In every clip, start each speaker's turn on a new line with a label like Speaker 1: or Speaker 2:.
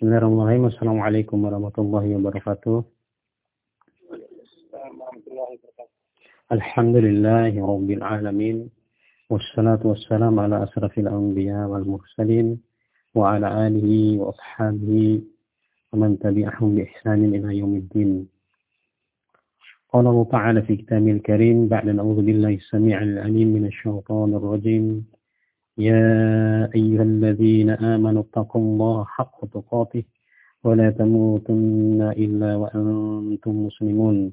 Speaker 1: Bismillahirrahmanirrahim. Assalamualaikum warahmatullahi wabarakatuh. Alhamdulillahi rabbil alamin. Wassalatu wassalamu ala asrafil anbiya wal mursalin wa ala alihi wa ashabihi wa man tabi'ahum bi ihsanin ila yaumiddin. قال الله تعالى في كتابه الكريم بعد أعوذ بالله السميع العليم من الشيطان الرجيم يا أيها الذين آمنوا اتقوا الله حق تقاته ولا تموتن إلا وأنتم مسلمون.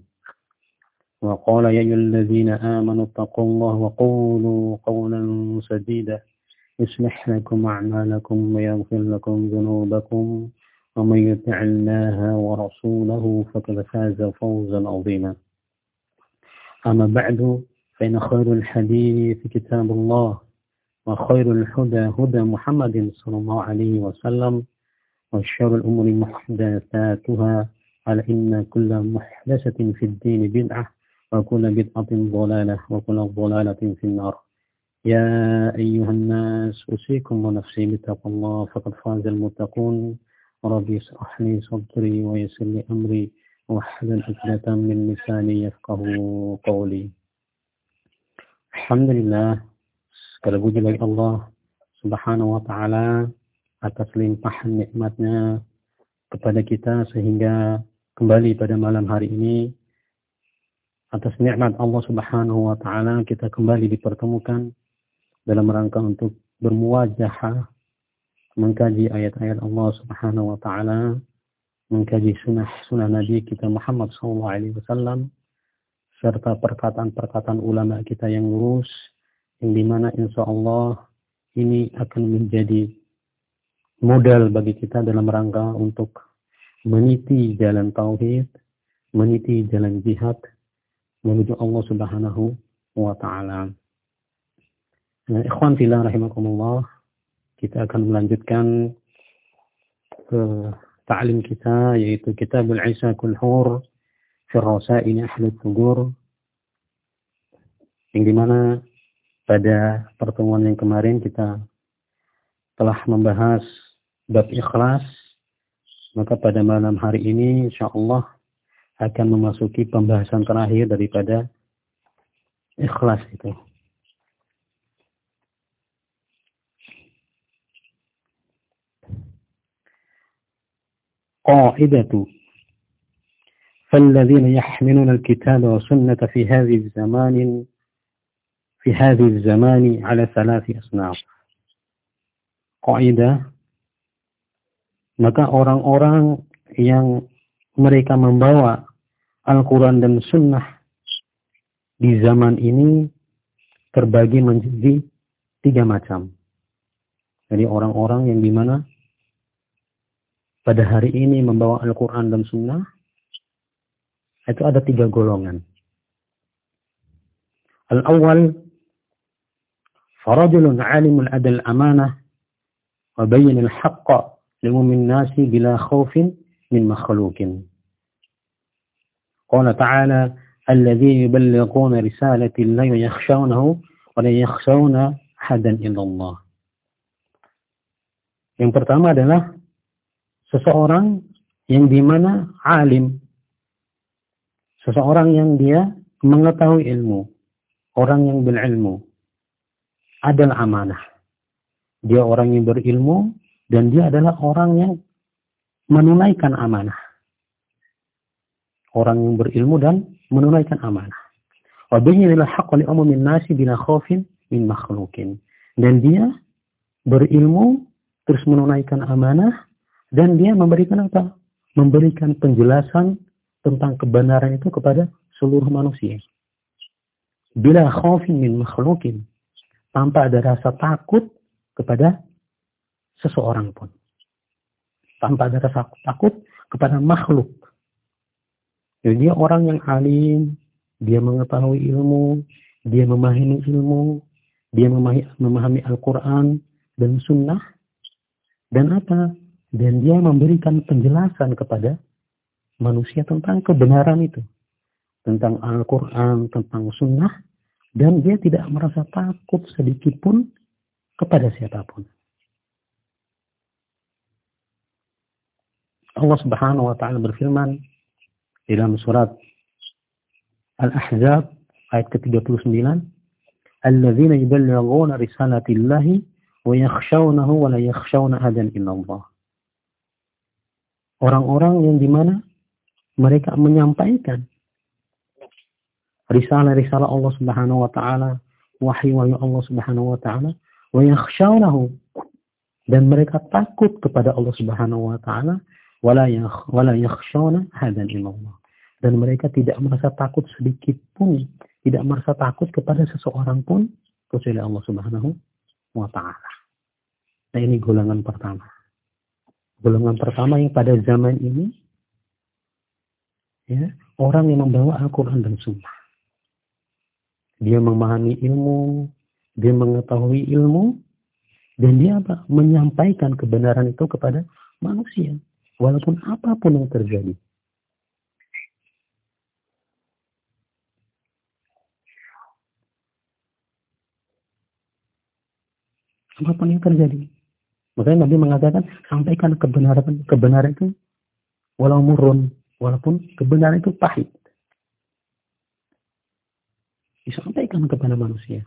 Speaker 1: وقال يا أيها الذين آمنوا اتقوا الله وقولوا قولا سديدا يصلح لكم أعمالكم ويغفر لكم ذنوبكم ومن يطع الله ورسوله فقد فاز فوزا عظيما. أما بعد فإن خير الحديث كتاب الله. وخير الهدى هدى محمد صلى الله عليه وسلم وشر الأمور محدثاتها على إن كل محدثة في الدين بدعة وكل بدعة ضلالة وكل ضلالة في النار. يا أيها الناس أوصيكم ونفسي بتقوى الله فقد فاز المتقون. ربي اشرح لي صدري ويسر لي أمري واحلل عقدة من لساني يفقه قولي. الحمد لله Segala puji bagi Allah Subhanahu wa taala atas limpahan nikmatnya kepada kita sehingga kembali pada malam hari ini. Atas nikmat Allah Subhanahu wa taala kita kembali dipertemukan dalam rangka untuk bermuwajahah mengkaji ayat-ayat Allah Subhanahu wa taala mengkaji sunnah-sunnah Nabi kita Muhammad sallallahu alaihi wasallam serta perkataan-perkataan ulama kita yang lurus yang di mana insya Allah ini akan menjadi modal bagi kita dalam rangka untuk meniti jalan tauhid, meniti jalan jihad menuju Allah Subhanahu wa taala. Nah, ikhwan fillah rahimakumullah, kita akan melanjutkan ke ta'lim kita yaitu Kitabul Isa Kulhur fi Rasail Ahli Fugur yang di mana pada pertemuan yang kemarin kita telah membahas bab ikhlas. Maka pada malam hari ini insya Allah akan memasuki pembahasan terakhir daripada ikhlas itu. قاعدة فالذين يحملون الكتاب والسنة في هذه الزمان في هذه الزمان على ثلاث أصناف قاعدة maka orang-orang yang mereka membawa Al-Quran dan Sunnah di zaman ini terbagi menjadi tiga macam. Jadi orang-orang yang dimana pada hari ini membawa Al-Quran dan Sunnah itu ada tiga golongan. Al-awwal فرجل عالم أدى الأمانة وبين الحق لأم الناس بلا خوف من مخلوق قال تعالى الذي يبلغون رسالة الله ويخشونه ولا يخشون حدا إلا الله Yang pertama adalah seseorang yang dimana alim. Seseorang yang dia mengetahui ilmu. Orang yang berilmu. Adalah amanah. Dia orang yang berilmu dan dia adalah orang yang menunaikan amanah. Orang yang berilmu dan menunaikan amanah. Wabinyillah haqqa li nasi bila khawfin min makhlukin. Dan dia berilmu terus menunaikan amanah dan dia memberikan apa? Memberikan penjelasan tentang kebenaran itu kepada seluruh manusia. Bila khawfin min makhlukin tanpa ada rasa takut kepada seseorang pun. Tanpa ada rasa takut kepada makhluk. Jadi dia orang yang alim, dia mengetahui ilmu, dia memahami ilmu, dia memahami, memahami Al-Quran dan Sunnah, dan apa? Dan dia memberikan penjelasan kepada manusia tentang kebenaran itu. Tentang Al-Quran, tentang Sunnah, dan dia tidak merasa takut sedikit pun kepada siapa pun. Allah Subhanahu wa taala berfirman dalam surat Al-Ahzab ayat ke-39, "Alladzina yuballighuna risalatillahi wa yakhshawnahu wa la yakhshawna ahadan illallah." Orang-orang yang di mana mereka menyampaikan risalah-risalah Allah Subhanahu wa taala, wahyu-wahyu Allah Subhanahu wa taala, wa yakhshawnahu dan mereka takut kepada Allah Subhanahu wa taala wala wala yakhshawna hadan illallah dan mereka tidak merasa takut sedikit pun tidak merasa takut kepada seseorang pun kecuali Allah Subhanahu wa taala. Nah ini golongan pertama. Golongan pertama yang pada zaman ini ya, orang yang membawa Al-Qur'an dan Sunnah. Dia memahami ilmu, dia mengetahui ilmu, dan dia apa? Menyampaikan kebenaran itu kepada manusia. Walaupun apa pun yang terjadi. Apa pun yang terjadi. Makanya Nabi mengatakan, sampaikan kebenaran kebenaran itu walau murun, walaupun kebenaran itu pahit. Disampaikan kepada manusia.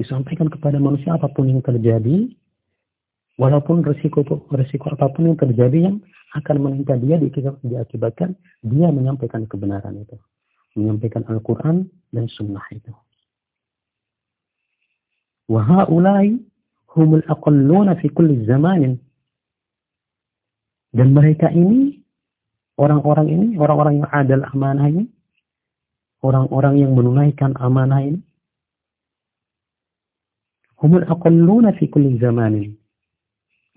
Speaker 1: Disampaikan kepada manusia apa pun yang terjadi, walaupun resiko resiko apa pun yang terjadi yang akan menimpa dia diakibatkan dia menyampaikan kebenaran itu, menyampaikan Al-Quran dan Sunnah itu. Wahaulai humul aqalluna fi kulli zamanin. Dan mereka ini orang-orang ini, orang-orang yang adal amanah ini, orang-orang yang menunaikan amanah ini, humul aqalluna fi kulli zamanin.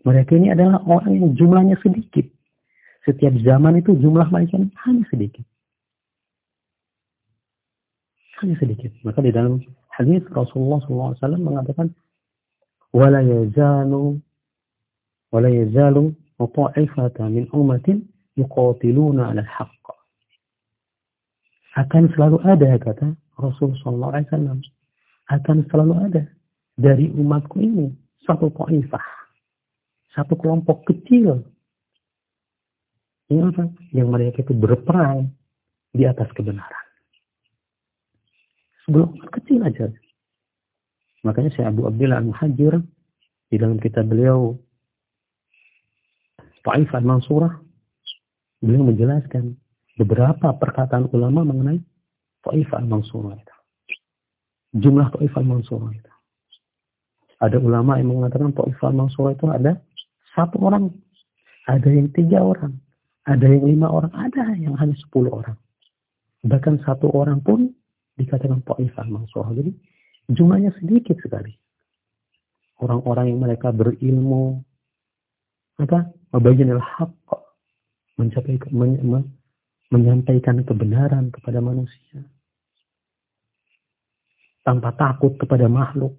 Speaker 1: Mereka ini adalah orang yang jumlahnya sedikit. Setiap zaman itu jumlah mereka hanya sedikit. Hanya sedikit. Maka di dalam hadis Rasulullah SAW mengatakan, ولا يزال ولا يزال طائفة من أمة yuqatiluna 'ala haqq. Akan selalu ada kata Rasul sallallahu alaihi wasallam. Akan selalu ada dari umatku ini satu taifah. Satu kelompok kecil. Yang apa? Yang mereka itu berperang di atas kebenaran. Sebelum kecil aja. Makanya saya Abu Abdullah Al-Muhajir di dalam kitab beliau Taifah Mansurah beliau menjelaskan beberapa perkataan ulama mengenai Ta'ifah al-Mansurah itu. Jumlah Ta'ifah al-Mansurah itu. Ada ulama yang mengatakan Ta'ifah al-Mansurah itu ada satu orang, ada yang tiga orang, ada yang lima orang, ada yang hanya sepuluh orang. Bahkan satu orang pun dikatakan Ta'ifah al-Mansurah. Jadi jumlahnya sedikit sekali. Orang-orang yang mereka berilmu, apa? Mabayin al-haqq mencapai men, men, menyampaikan kebenaran kepada manusia. Tanpa takut kepada makhluk.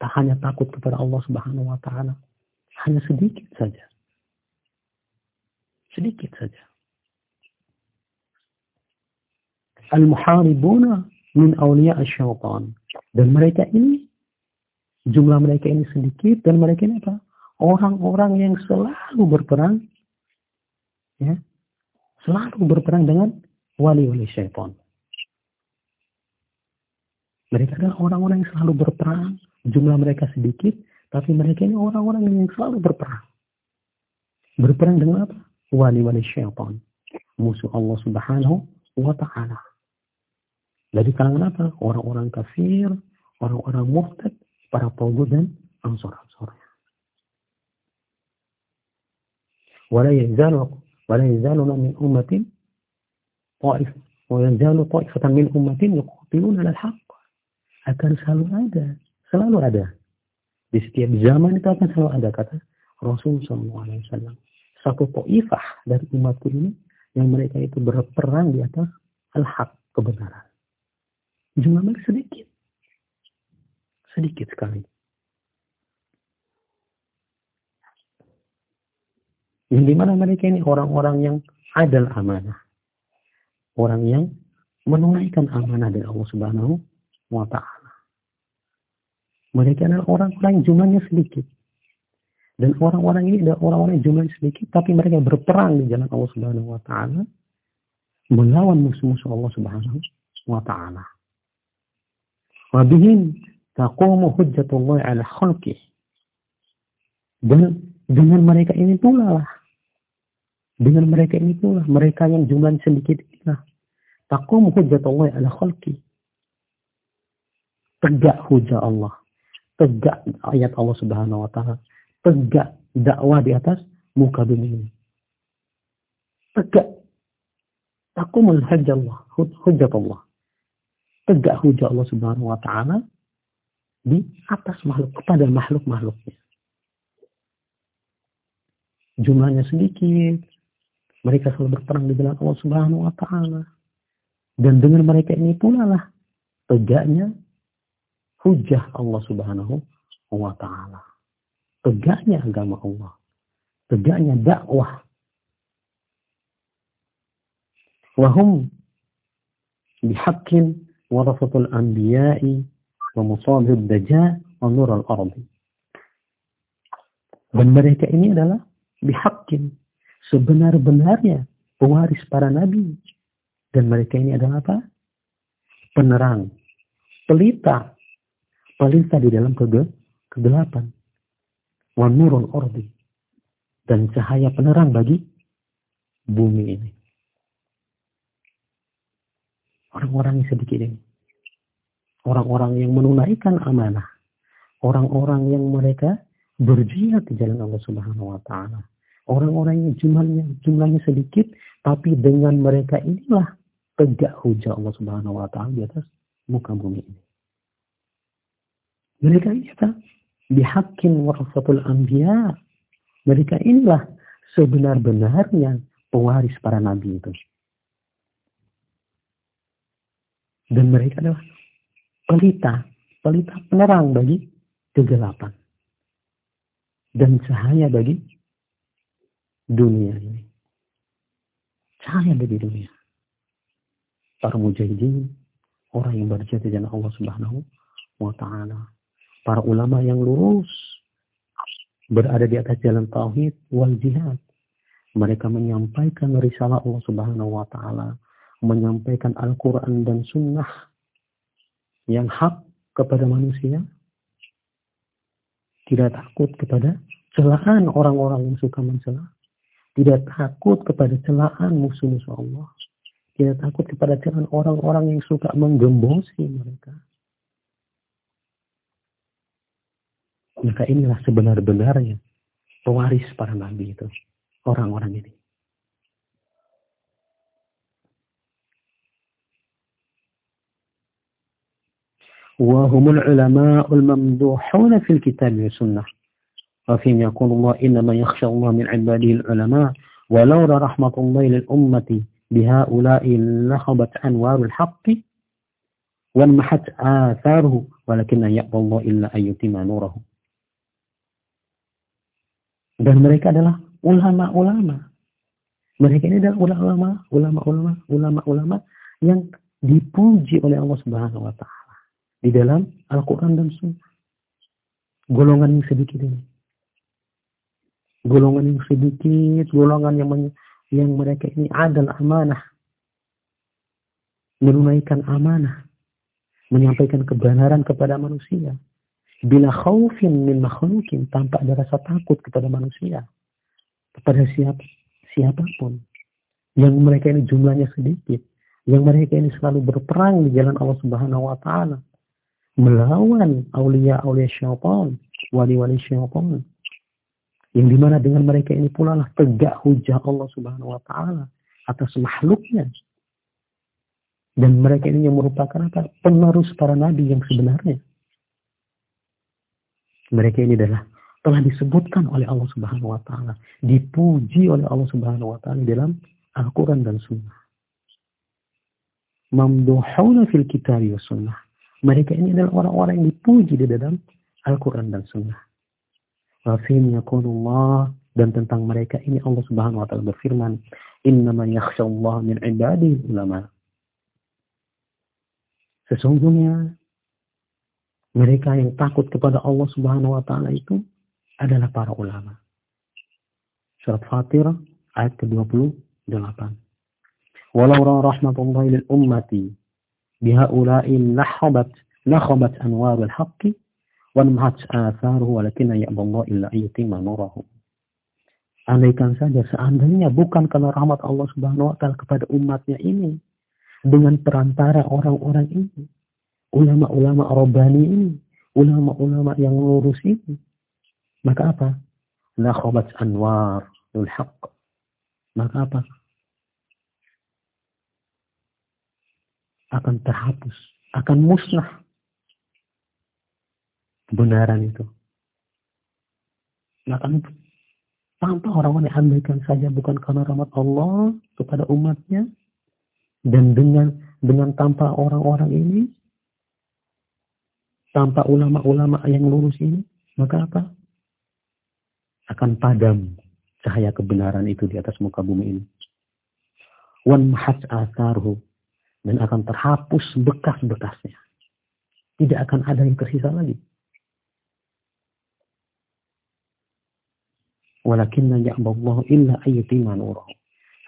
Speaker 1: Tak hanya takut kepada Allah Subhanahu wa taala. Hanya sedikit saja. Sedikit saja. Al-muharibuna min awliya syaitan dan mereka ini jumlah mereka ini sedikit dan mereka ini apa? Orang-orang yang selalu berperang ya, selalu berperang dengan wali-wali syaitan. Mereka adalah orang-orang yang selalu berperang, jumlah mereka sedikit, tapi mereka ini orang-orang yang selalu berperang. Berperang dengan apa? Wali-wali syaitan. Musuh Allah subhanahu wa ta'ala. Dari kalangan apa? Orang-orang kafir, orang-orang murtad, para togut dan ansor-ansornya. ولا يزالون من أمة طائفة ويزال طائفة من أمة يقاتلون على الحق akan selalu ada selalu ada di setiap zaman itu akan selalu ada kata Rasul SAW satu to'ifah dari umatku ini yang mereka itu berperang di atas al-haq kebenaran jumlah mereka sedikit sedikit sekali Yang di mana mereka ini orang-orang yang adil amanah. Orang yang menunaikan amanah dari Allah Subhanahu wa taala. Mereka adalah orang-orang jumlahnya sedikit. Dan orang-orang ini adalah orang-orang yang jumlahnya sedikit, tapi mereka berperang di jalan Allah Subhanahu wa taala melawan musuh-musuh Allah Subhanahu wa taala. Wa bihim taqumu hujjatullah ala khalqih. Dan dengan mereka ini pula lah. Dengan mereka ini pula, mereka yang jumlahnya sedikit inilah. Taqumu hujjatullah ala khalqih. Tegak hujah Allah. Tegak ayat Allah Subhanahu wa taala tegak dakwah di atas muka bumi ini. Tegak. Takumul hujjah hujjat Allah. Tegak hujah Allah subhanahu wa ta'ala di atas makhluk, kepada makhluk-makhluknya. Jumlahnya sedikit. Mereka selalu berperang di jalan Allah subhanahu wa ta'ala. Dan dengan mereka ini pula lah tegaknya hujah Allah subhanahu wa ta'ala tegaknya agama Allah, tegaknya dakwah. Wahum bihaqqin warasatul anbiya'i wa musabir daja wa nur al-ardi. Dan mereka ini adalah bihaqqin, sebenar-benarnya pewaris para nabi. Dan mereka ini adalah apa? Penerang, pelita, pelita di dalam kegelapan wa nurul ordi dan cahaya penerang bagi bumi ini. Orang-orang yang sedikit ini. Orang-orang yang menunaikan amanah. Orang-orang yang mereka berjihad di jalan Allah Subhanahu wa taala. Orang-orang yang jumlahnya jumlahnya sedikit tapi dengan mereka inilah tegak hujah Allah Subhanahu wa taala di atas muka bumi ini. Mereka ini bihakin warasatul anbiya. Mereka inilah sebenar-benarnya pewaris para nabi itu. Dan mereka adalah pelita, pelita penerang bagi kegelapan. Dan cahaya bagi dunia ini. Cahaya bagi dunia. Para mujahidin, orang yang berjaya di jalan Allah Subhanahu wa taala para ulama yang lurus berada di atas jalan tauhid wal jihad. Mereka menyampaikan risalah Allah Subhanahu wa taala, menyampaikan Al-Qur'an dan sunnah yang hak kepada manusia. Tidak takut kepada celaan orang-orang yang suka mencela. Tidak takut kepada celaan musuh-musuh Allah. Tidak takut kepada celaan orang-orang yang suka menggembosi mereka. Maka inilah sebenar-benarnya pewaris para nabi itu. Orang-orang ini. وهم العلماء الممدوحون في الكتاب والسنة وفيهم يقول الله إنما يخشى الله من عباده العلماء ولولا رحمة الله للأمة بهؤلاء لخبت أنوار الحق وانمحت آثاره ولكن يأبى الله إلا أن يتم نوره Dan mereka adalah ulama-ulama. Mereka ini adalah ulama, ulama-ulama, ulama-ulama yang dipuji oleh Allah Subhanahu wa taala di dalam Al-Qur'an dan Sunnah. Golongan yang sedikit ini. Golongan yang sedikit, golongan yang yang mereka ini adalah amanah. Menunaikan amanah. Menyampaikan kebenaran kepada manusia. Bila khaufin min makhlukin tanpa ada rasa takut kepada manusia. Kepada siapa siapa pun. Yang mereka ini jumlahnya sedikit. Yang mereka ini selalu berperang di jalan Allah Subhanahu wa taala. Melawan aulia-aulia syaitan wali-wali syaitan yang di mana dengan mereka ini pula lah tegak hujah Allah Subhanahu wa taala atas makhluknya dan mereka ini yang merupakan apa penerus para nabi yang sebenarnya mereka ini adalah telah disebutkan oleh Allah Subhanahu wa taala, dipuji oleh Allah Subhanahu wa taala dalam Al-Qur'an dan Sunnah. Mamduhuna fil kitab wa sunnah. Mereka ini adalah orang-orang yang dipuji di dalam Al-Quran dan Sunnah. Wafim yakunullah dan tentang mereka ini Allah Subhanahu wa taala berfirman, "Innama yakhshallah min ibadihi ulama." Sesungguhnya mereka yang takut kepada Allah Subhanahu wa taala itu adalah para ulama. Surat Fatir ayat ke-28. Walau rahmatullahi lil ummati bihaula'i lahabat lahabat anwarul haqqi wa namhat atharuhu walakinna ya'ballahu illa ayyutima nurahu. Andaikan saja seandainya bukan karena rahmat Allah Subhanahu wa taala kepada umatnya ini dengan perantara orang-orang ini, ulama-ulama Rabbani ini, ulama-ulama yang lurus ini, maka apa? Nakhabat anwar lul. Maka apa? Akan terhapus, akan musnah kebenaran itu. Maka tanpa orang-orang yang andaikan saja bukan karena rahmat Allah kepada umatnya dan dengan dengan tanpa orang-orang ini tanpa ulama-ulama yang lurus ini maka apa? Akan padam cahaya kebenaran itu di atas muka bumi ini. Wan asarhu dan akan terhapus bekas-bekasnya. Tidak akan ada yang tersisa lagi Walakinna ya'ballahu illa ayyutima nurahu.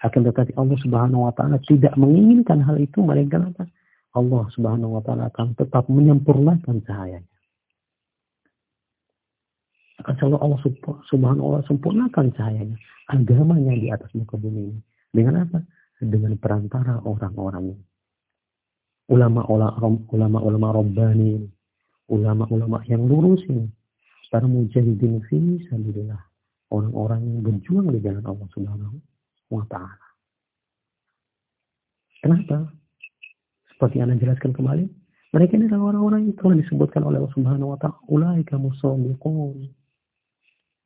Speaker 1: Akan tetapi Allah Subhanahu wa taala tidak menginginkan hal itu melainkan apa? Allah Subhanahu wa taala akan tetap menyempurnakan cahayanya. Akan selalu Allah Subhanahu wa taala sempurnakan cahayanya, agamanya di atas muka bumi ini. Dengan apa? Dengan perantara orang-orang ulama-ulama ulama-ulama Rabbani, ulama-ulama yang lurus ini, para mujahidin fi sabilillah orang-orang yang berjuang di jalan Allah Subhanahu wa taala. Kenapa? Seperti yang Anda jelaskan kembali, mereka ini adalah orang-orang yang telah disebutkan oleh Allah Subhanahu wa taala.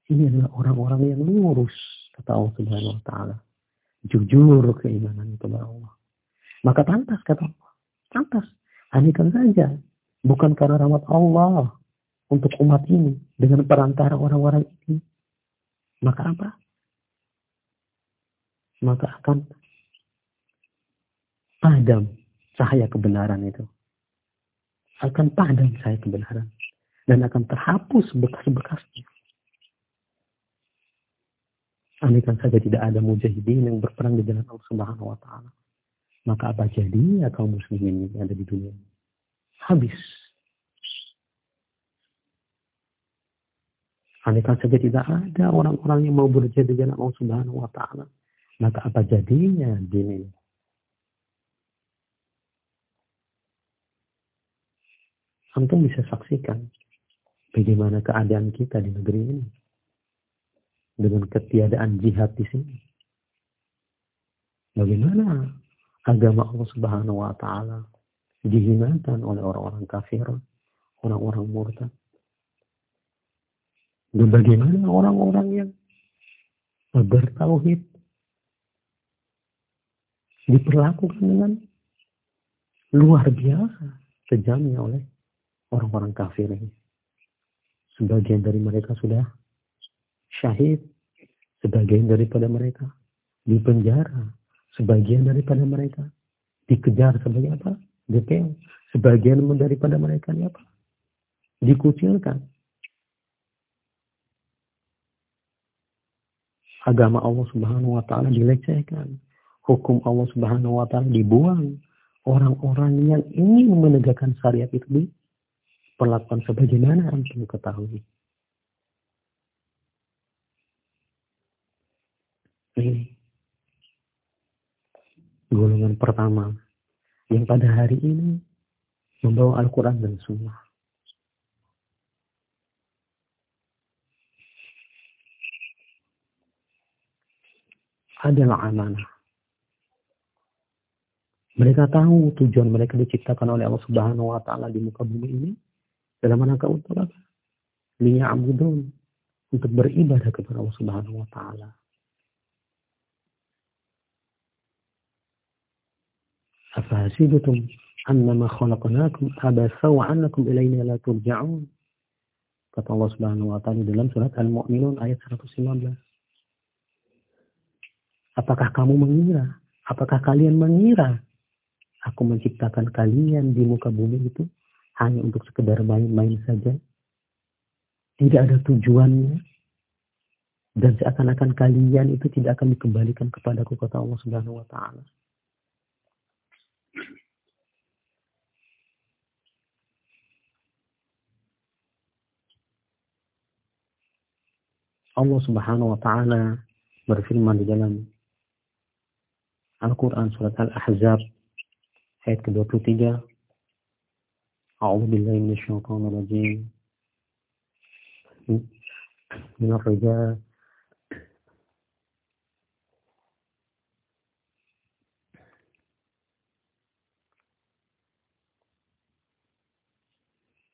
Speaker 1: Ini adalah orang-orang yang lurus kata Allah Subhanahu wa taala. Jujur keimanan kepada Allah. Maka pantas kata Allah. Pantas. Hanikan saja. Bukan karena rahmat Allah untuk umat ini dengan perantara orang-orang ini maka apa? Maka akan padam cahaya kebenaran itu. Akan padam cahaya kebenaran. Dan akan terhapus bekas-bekasnya. Andaikan saja tidak ada mujahidin yang berperang di jalan Allah Subhanahu wa taala. Maka apa jadi ya kaum muslimin yang ada di dunia? Habis. Andaikan saja tidak ada orang-orang yang mau berjaya di jalan Allah Subhanahu wa taala, maka apa jadinya dini? Antum bisa saksikan bagaimana keadaan kita di negeri ini dengan ketiadaan jihad di sini. Bagaimana agama Allah Subhanahu wa taala dihinakan oleh orang-orang kafir, orang-orang murtad. Dan bagaimana orang-orang yang bertauhid diperlakukan dengan luar biasa kejamnya oleh orang-orang kafir ini. Sebagian dari mereka sudah syahid, sebagian daripada mereka di penjara, sebagian daripada mereka dikejar sebagai apa? DPO. Sebagian daripada mereka ini apa? Dikucilkan, agama Allah Subhanahu wa taala dilecehkan. Hukum Allah Subhanahu wa taala dibuang. Orang-orang yang ingin menegakkan syariat itu diperlakukan sebagaimana antum ketahui. Ini golongan pertama yang pada hari ini membawa Al-Quran dan Sunnah. Adalah amanah. Mereka tahu tujuan mereka diciptakan oleh Allah Subhanahu wa taala di muka bumi ini dalam rangka untuk apa? Liya'budun untuk beribadah kepada Allah Subhanahu wa taala. Annama khalaqnakum abasa wa annakum ilayna la turja'un. Kata Allah Subhanahu wa taala dalam surat Al-Mu'minun ayat 115. Apakah kamu mengira? Apakah kalian mengira aku menciptakan kalian di muka bumi itu hanya untuk sekedar main-main saja? Tidak ada tujuannya, Dan seakan-akan kalian itu tidak akan dikembalikan kepadaku kata Allah Subhanahu wa taala. Allah Subhanahu wa taala berfirman di dalam Al-Qur'an surat Al-Ahzab ayat ke-23 A'udzu billahi minasyaitonir rajim من الرجال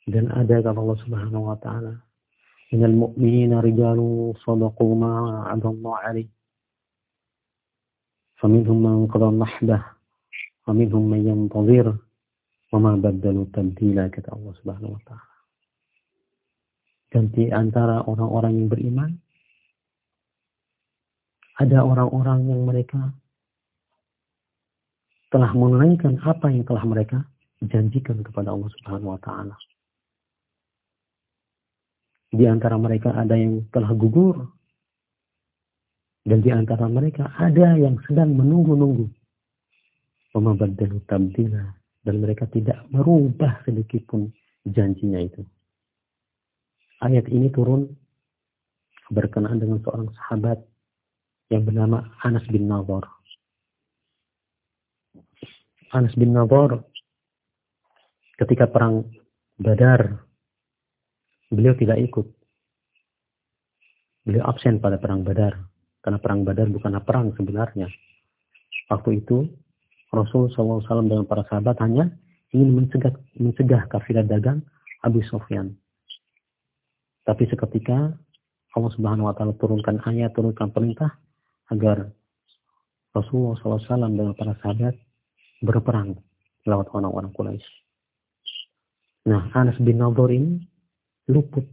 Speaker 1: dan ada kata Allah Subhanahu wa taala minal mu'minina rijalu sadaqu ma 'ada Allah nahbah wa minhum man yantazir wa ma badalu tabdila kata Allah Subhanahu wa taala dan di antara orang-orang yang beriman ada orang-orang yang mereka telah menunaikan apa yang telah mereka janjikan kepada Allah Subhanahu wa taala. Di antara mereka ada yang telah gugur. Dan di antara mereka ada yang sedang menunggu-nunggu. Dan mereka tidak merubah sedikit pun janjinya itu. Ayat ini turun berkenaan dengan seorang sahabat yang bernama Anas bin Nador. Anas bin Nador ketika perang Badar beliau tidak ikut. Beliau absen pada perang Badar. Karena perang Badar bukanlah perang sebenarnya. Waktu itu Rasul SAW dengan para sahabat hanya ingin mencegah, mencegah kafilah dagang Abu Sofyan. Tapi seketika Allah Subhanahu wa taala turunkan ayat, turunkan perintah agar Rasulullah SAW dengan para sahabat berperang lewat orang-orang Quraisy. Nah, Anas bin Nadir ini luput,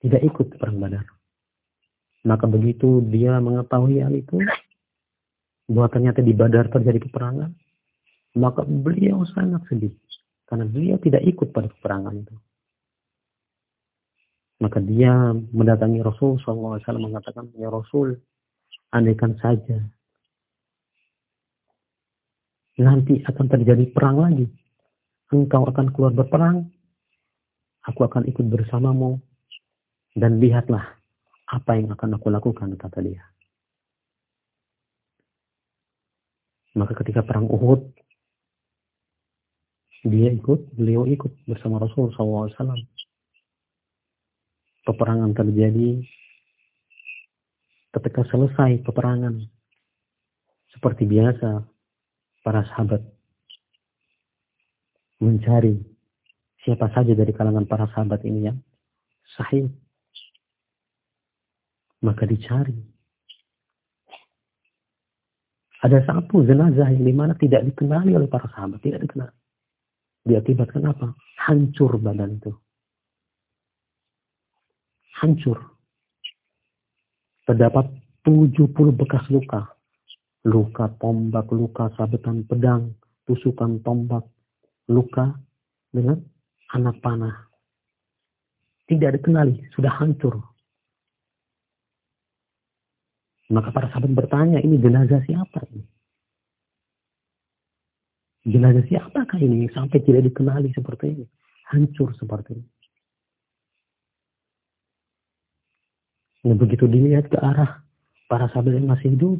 Speaker 1: tidak ikut perang Badar. Maka begitu dia mengetahui hal itu, bahwa ternyata di Badar terjadi peperangan, maka beliau sangat sedih. Karena beliau tidak ikut pada peperangan itu. Maka dia mendatangi Rasul SAW mengatakan, Ya Rasul, andaikan saja. Nanti akan terjadi perang lagi. Engkau akan keluar berperang aku akan ikut bersamamu dan lihatlah apa yang akan aku lakukan kata dia. Maka ketika perang Uhud dia ikut, beliau ikut bersama Rasul SAW. Peperangan terjadi ketika selesai peperangan. Seperti biasa, para sahabat mencari siapa saja dari kalangan para sahabat ini yang sahih. Maka dicari. Ada satu jenazah yang di mana tidak dikenali oleh para sahabat. Tidak dikenal. Diakibatkan apa? Hancur badan itu. Hancur. Terdapat 70 bekas luka. Luka tombak, luka sabetan pedang, tusukan tombak, luka dengan anak panah. Tidak dikenali, sudah hancur. Maka para sahabat bertanya, ini jenazah siapa ini? Jenazah siapakah ini sampai tidak dikenali seperti ini? Hancur seperti ini. Nah, begitu dilihat ke arah para sahabat yang masih hidup,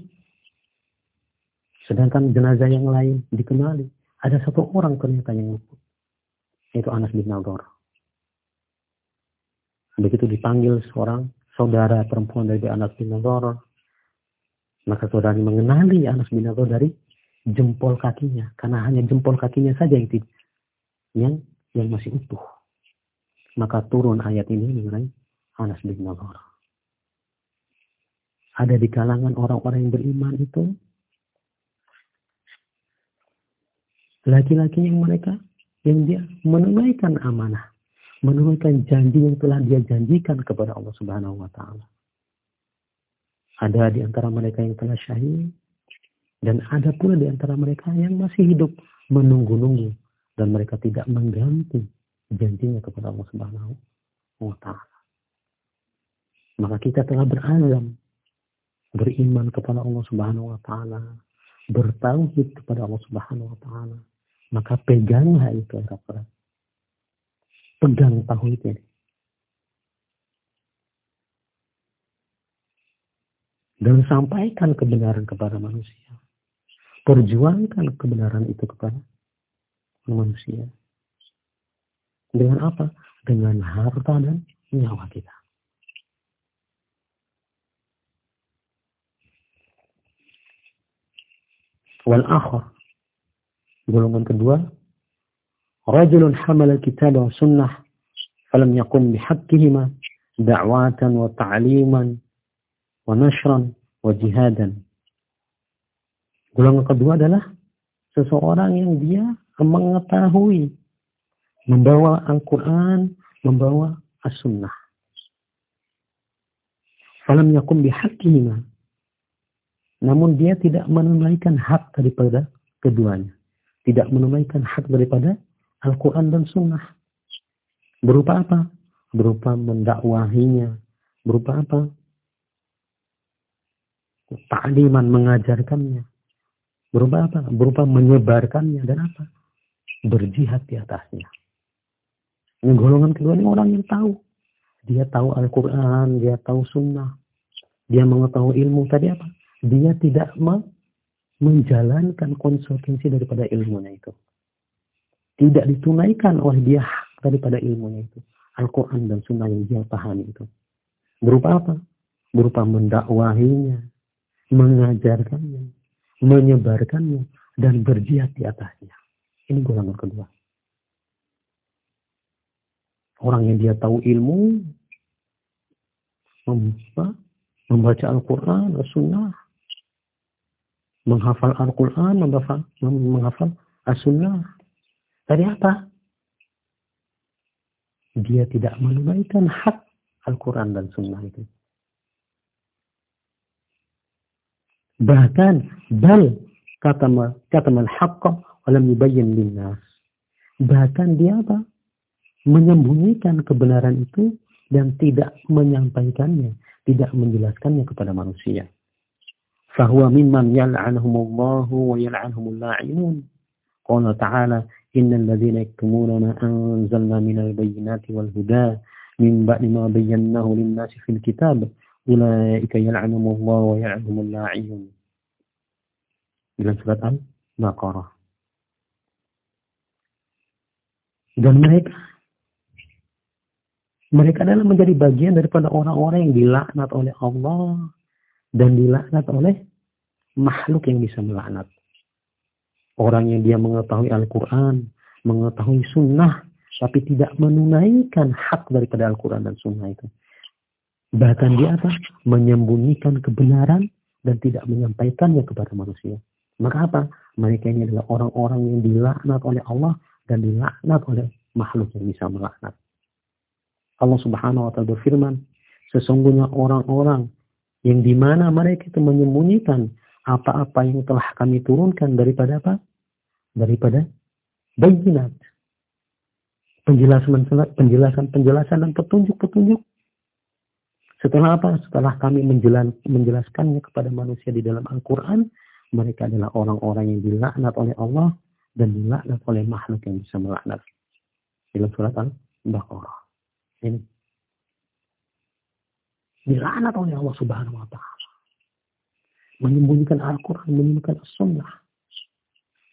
Speaker 1: sedangkan jenazah yang lain dikenali, ada satu orang ternyata yang luput yaitu Anas bin Nador. Begitu dipanggil seorang saudara perempuan dari Anas bin Nador, maka saudara mengenali Anas bin Nador dari jempol kakinya, karena hanya jempol kakinya saja yang yang yang masih utuh. Maka turun ayat ini mengenai Anas bin Nador. Ada di kalangan orang-orang yang beriman itu laki-laki yang mereka yang dia menunaikan amanah, menunaikan janji yang telah dia janjikan kepada Allah Subhanahu wa taala. Ada di antara mereka yang telah syahid dan ada pula di antara mereka yang masih hidup menunggu-nunggu dan mereka tidak mengganti janjinya kepada Allah Subhanahu wa taala. Maka kita telah berazam beriman kepada Allah Subhanahu wa taala, bertauhid kepada Allah Subhanahu wa taala. Maka peganglah itu. Pegang tauhid Dan sampaikan kebenaran kepada manusia. Perjuangkan kebenaran itu kepada manusia. Dengan apa? Dengan harta dan nyawa kita. Wal akhir. Golongan kedua. Rajulun hamala kitab wa sunnah. Falam yakum bihaqqihima da'watan wa ta'liman wa nashran wa jihadan. Golongan kedua adalah seseorang yang dia mengetahui membawa Al-Quran, membawa As-Sunnah. Falam yakum bihaqqihima namun dia tidak menunaikan hak daripada keduanya. Tidak menunaikan hak daripada Al-Quran dan Sunnah. Berupa apa? Berupa mendakwahinya. Berupa apa? Ta'liman mengajarkannya. Berupa apa? Berupa menyebarkannya dan apa? Berjihad di atasnya. Ini golongan kedua ini orang yang tahu. Dia tahu Al-Quran, dia tahu Sunnah. Dia mengetahui ilmu tadi apa? dia tidak menjalankan konsekuensi daripada ilmunya itu. Tidak ditunaikan oleh dia hak daripada ilmunya itu. Al-Quran dan Sunnah yang dia pahami itu. Berupa apa? Berupa mendakwahinya, mengajarkannya, menyebarkannya, dan berjihad di atasnya. Ini golongan kedua. Orang yang dia tahu ilmu, membaca Al-Quran, Sunnah, menghafal Al-Quran, menghafal, menghafal As-Sunnah. Dari apa? Dia tidak menunaikan hak Al-Quran dan Sunnah itu. Bahkan bal kata kata al-haqqa walam yubayyin linnas. Bahkan dia apa? menyembunyikan kebenaran itu dan tidak menyampaikannya, tidak menjelaskannya kepada manusia. Fahuwa mimman yal'anhumullahu wa yal'anhumul la'inun. Qala ta'ala, innal ladzina yaktumuna ma anzalna minal bayyinati wal huda min ba'di ma bayyanahu lin-nasi fil kitab Ulaika yal'anuhumullah wa yal'anuhumul la'in. Dalam surat Al-Baqarah. Dan mereka mereka adalah menjadi bagian daripada orang-orang yang dilaknat oleh Allah dan dilaknat oleh makhluk yang bisa melaknat. Orang yang dia mengetahui Al-Quran, mengetahui sunnah, tapi tidak menunaikan hak daripada Al-Quran dan sunnah itu. Bahkan dia apa? Menyembunyikan kebenaran dan tidak menyampaikannya kepada manusia. Maka apa? Mereka ini adalah orang-orang yang dilaknat oleh Allah dan dilaknat oleh makhluk yang bisa melaknat. Allah subhanahu wa ta'ala berfirman, sesungguhnya orang-orang yang di mana mereka itu menyembunyikan apa-apa yang telah kami turunkan daripada apa? Daripada bayinat. Penjelasan penjelasan penjelasan dan petunjuk-petunjuk. Setelah apa? Setelah kami menjelaskannya kepada manusia di dalam Al-Quran, mereka adalah orang-orang yang dilaknat oleh Allah dan dilaknat oleh makhluk yang bisa melaknat. Dalam surat Al-Baqarah. Ini dilaknat oleh Allah Subhanahu wa taala. Menyembunyikan Al-Qur'an, menyembunyikan As-Sunnah.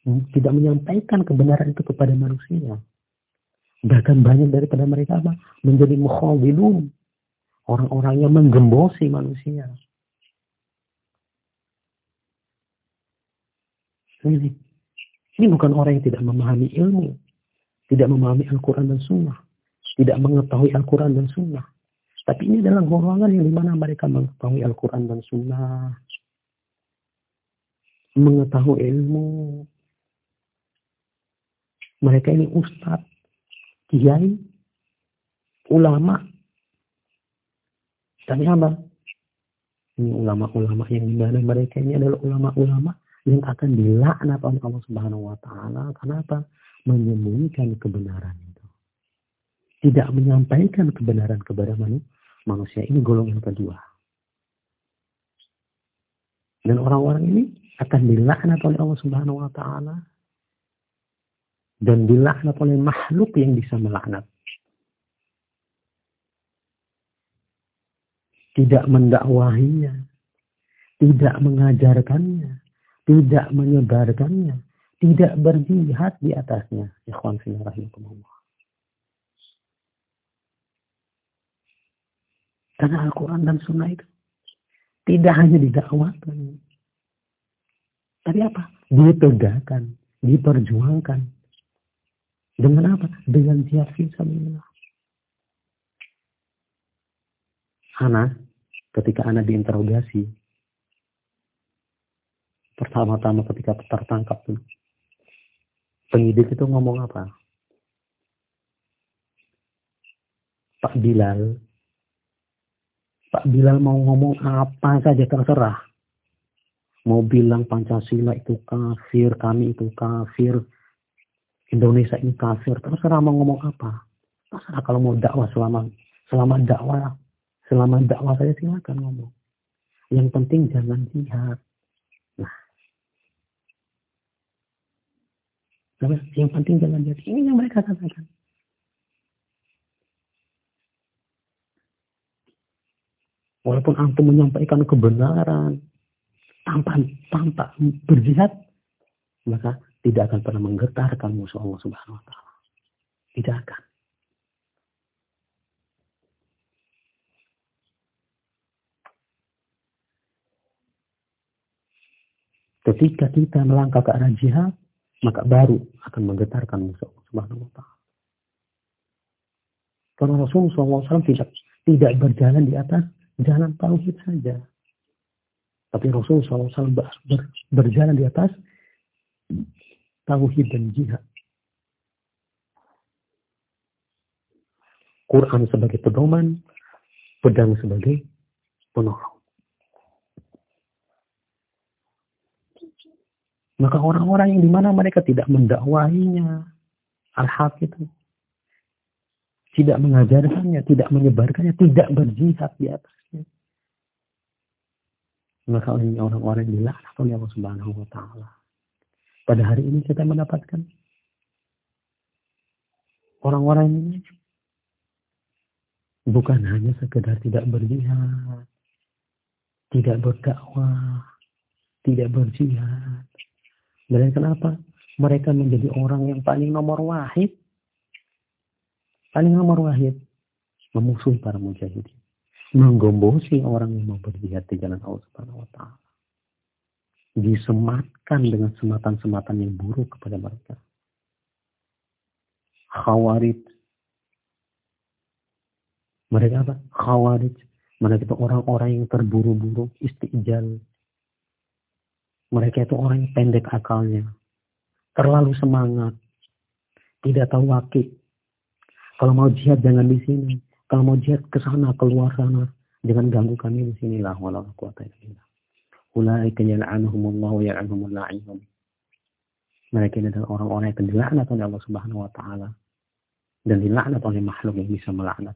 Speaker 1: Tidak menyampaikan kebenaran itu kepada manusia. Bahkan banyak daripada mereka apa? Menjadi mukhawilun. Orang-orang yang menggembosi manusia. Ini, ini bukan orang yang tidak memahami ilmu. Tidak memahami Al-Quran dan Sunnah. Tidak mengetahui Al-Quran dan Sunnah. Tapi ini adalah golongan yang di mana mereka mengetahui Al-Quran dan Sunnah. Mengetahui ilmu. Mereka ini ustadz, kiai, ulama. Tapi apa? Ini ulama-ulama yang di mana mereka ini adalah ulama-ulama yang akan dilaknat oleh Allah Subhanahu wa taala. Kenapa? Menyembunyikan kebenaran itu. Tidak menyampaikan kebenaran kepada manusia manusia ini golongan kedua. Dan orang-orang ini akan dilaknat oleh Allah Subhanahu wa taala dan dilaknat oleh makhluk yang bisa melaknat. Tidak mendakwahinya, tidak mengajarkannya, tidak menyebarkannya, tidak berjihad di atasnya. Ikhwan fillah rahimakumullah. Karena Al-Quran dan Sunnah itu tidak hanya didakwakan. Tapi apa? Ditegakkan, diperjuangkan. Dengan apa? Dengan jihad fisabilillah. Ana, ketika anak diinterogasi, pertama-tama ketika tertangkap penyidik itu ngomong apa? Pak Bilal Pak Bilal mau ngomong apa saja terserah. Mau bilang Pancasila itu kafir, kami itu kafir, Indonesia ini kafir, terserah mau ngomong apa. Terserah kalau mau dakwah selama selama dakwah, selama dakwah saya silakan ngomong. Yang penting jangan jihad. Nah, yang penting jangan jihad. Ini yang mereka katakan. Walaupun antum menyampaikan kebenaran tanpa tanpa berjihad, maka tidak akan pernah menggetarkan musuh Allah Subhanahu wa taala. Tidak akan. Ketika kita melangkah ke arah jihad, maka baru akan menggetarkan musuh Subhanahu wa taala. Karena Rasulullah SAW tidak tidak berjalan di atas jalan tauhid saja. Tapi Rasulullah SAW ber, berjalan di atas tauhid dan jihad. Quran sebagai pedoman, pedang sebagai penolong. Maka orang-orang yang di mana mereka tidak mendakwahinya al-haq itu, tidak mengajarkannya, tidak menyebarkannya, tidak berjihad di atas maka orang-orang yang dilaknat oleh Allah Subhanahu wa taala. Pada hari ini kita mendapatkan orang-orang ini bukan hanya sekedar tidak berjihad, tidak berdakwah, tidak berjihad. Dan kenapa? Mereka menjadi orang yang paling nomor wahid. Paling nomor wahid. Memusuhi para mujahidin menggombosi orang yang mau berjihad di jalan Allah Subhanahu wa taala. Disematkan dengan sematan-sematan yang buruk kepada mereka. Khawarij. Mereka apa? Khawarij. Mereka itu orang-orang yang terburu-buru, istijal. Mereka itu orang yang pendek akalnya. Terlalu semangat. Tidak tahu wakil. Kalau mau jihad jangan di sini kalau mau jihad ke sana, keluar sana. Jangan ganggu kami di sini lah. Wala quwata illa Ulaika yal'anuhumullah wa yal'anuhumul la'inun. Mereka ini adalah orang-orang yang dilaknat oleh Allah Subhanahu wa taala dan dilaknat oleh makhluk yang bisa melaknat.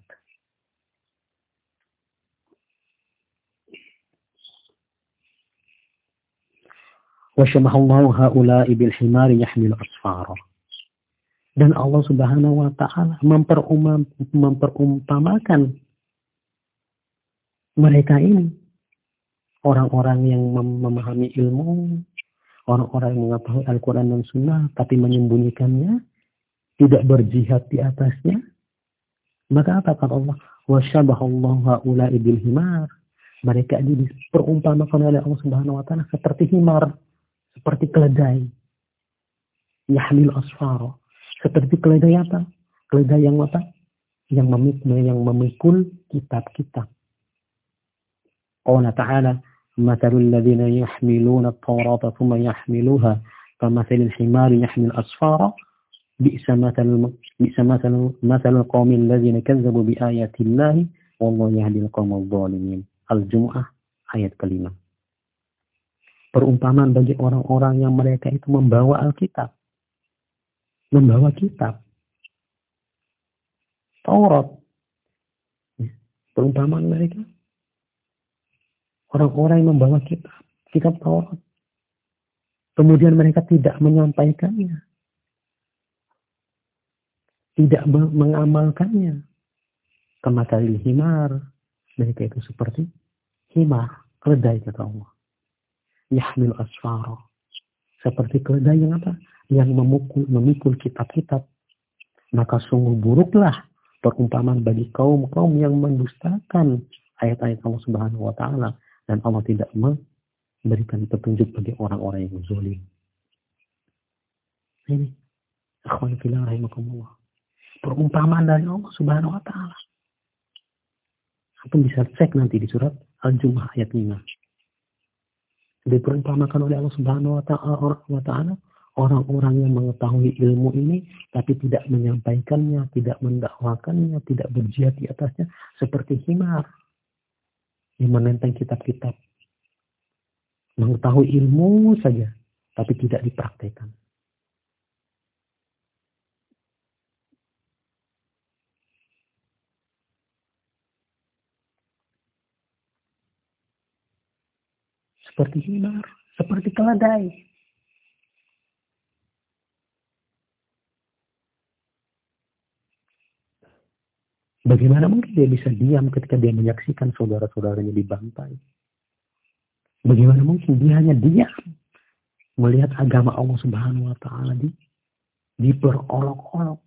Speaker 1: وشبه الله هؤلاء بالحمار يحمل أسفاره dan Allah Subhanahu wa taala memperumpamakan mereka ini orang-orang yang memahami ilmu, orang-orang yang mengetahui Al-Quran dan Sunnah, tapi menyembunyikannya, tidak berjihad di atasnya. Maka apa kata Allah? Wasyabahallahu ha'ula'i bil himar. Mereka ini diperumpamakan oleh Allah Subhanahu wa taala seperti himar, seperti keledai. Yahmil asfaro. Seperti keledai apa? Keledai yang apa? Yang memikul, yang memikul kitab-kitab. Qala ta'ala, Matalul ladhina yahmiluna at-tawrata thumma yahmiluha. Kamathil himari yahmil asfaro. Bi'sa matalul bi'sa matalul matalul qawmin ladhina kazzabu bi ayati Allah. Wallahu yahdil qawmal zalimin. Al-Jum'ah ayat kelima. Perumpamaan bagi orang-orang yang mereka itu membawa Alkitab membawa kitab Taurat Perumpamaan mereka. Orang-orang yang membawa kitab, kitab Taurat. Kemudian mereka tidak menyampaikannya. Tidak mengamalkannya. Kematalil himar. Mereka itu seperti himar. Keledai kata Allah. Yahmil asfara. Seperti keledai yang apa? Yang memukul, memikul kitab-kitab. Maka sungguh buruklah perumpamaan bagi kaum-kaum yang mendustakan ayat-ayat Allah Subhanahu wa taala dan Allah tidak memberikan petunjuk bagi orang-orang yang zalim. Ini akhwan fillah. Perumpamaan dari Allah Subhanahu wa taala. Antum bisa cek nanti di surat Al-Jumu'ah ayat 5. Diperumpamakan oleh Allah Subhanahu wa taala orang-orang yang mengetahui ilmu ini tapi tidak menyampaikannya, tidak mendakwakannya, tidak berjihad di atasnya seperti himar yang menenteng kitab-kitab. Mengetahui ilmu saja, tapi tidak dipraktekkan. Seperti himar, seperti keledai. Bagaimana mungkin dia bisa diam ketika dia menyaksikan saudara-saudaranya dibantai? Bagaimana mungkin dia hanya diam melihat agama Allah Subhanahu wa taala di diperolok-olok?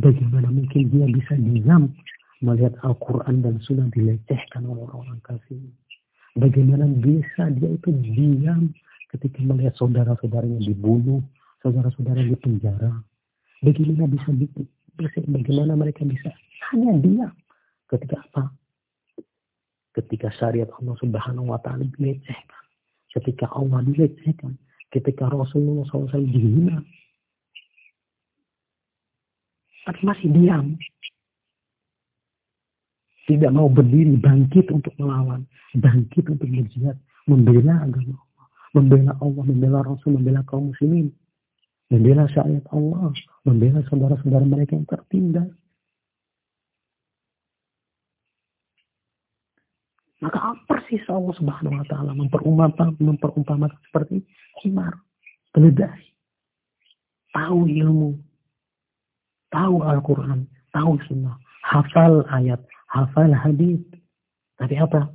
Speaker 1: Bagaimana mungkin dia bisa diam melihat Al-Quran dan Sunnah dilecehkan oleh orang-orang kafir? Bagaimana bisa dia itu diam ketika melihat saudara-saudaranya dibunuh, saudara-saudaranya di penjara? Bagaimana bisa bagaimana mereka bisa hanya diam. Ketika apa? Ketika syariat Allah Subhanahu wa taala dilecehkan. Ketika Allah dilecehkan. Ketika Rasulullah SAW dihina. Tapi masih diam. Tidak mau berdiri, bangkit untuk melawan. Bangkit untuk berjihad. Membela agama Allah. Membela Allah, membela Rasul, membela kaum muslimin. Membela syariat Allah. Membela saudara-saudara mereka yang tertinggal. Maka persis Allah Subhanahu wa taala memperumpamakan memperumpamakan seperti himar, keledai. Tahu ilmu, tahu Al-Qur'an, tahu sunnah, hafal ayat, hafal hadis. Tapi apa?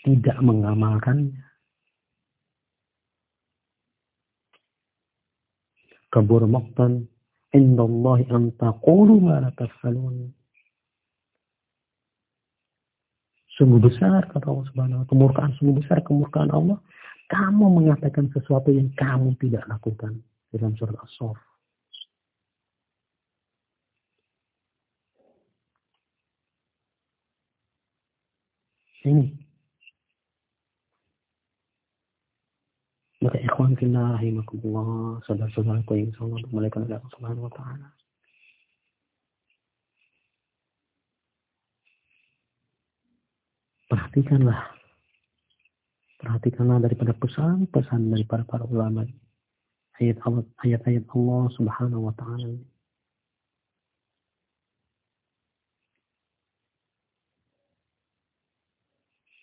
Speaker 1: Tidak mengamalkannya. Kabur maktan indallahi an taqulu ma la taf'alun. Sungguh besar kata Allah Subhanahu wa kemurkaan sungguh besar kemurkaan Allah kamu mengatakan sesuatu yang kamu tidak lakukan dalam surat As-Saff. Ini Maka ikhwan fillah rahimakumullah, saudara-saudaraku yang Allah dimuliakan oleh Allah Subhanahu wa taala. Perhatikanlah. Perhatikanlah daripada pesan-pesan daripada para ulama. Ayat-ayat Allah Subhanahu wa taala.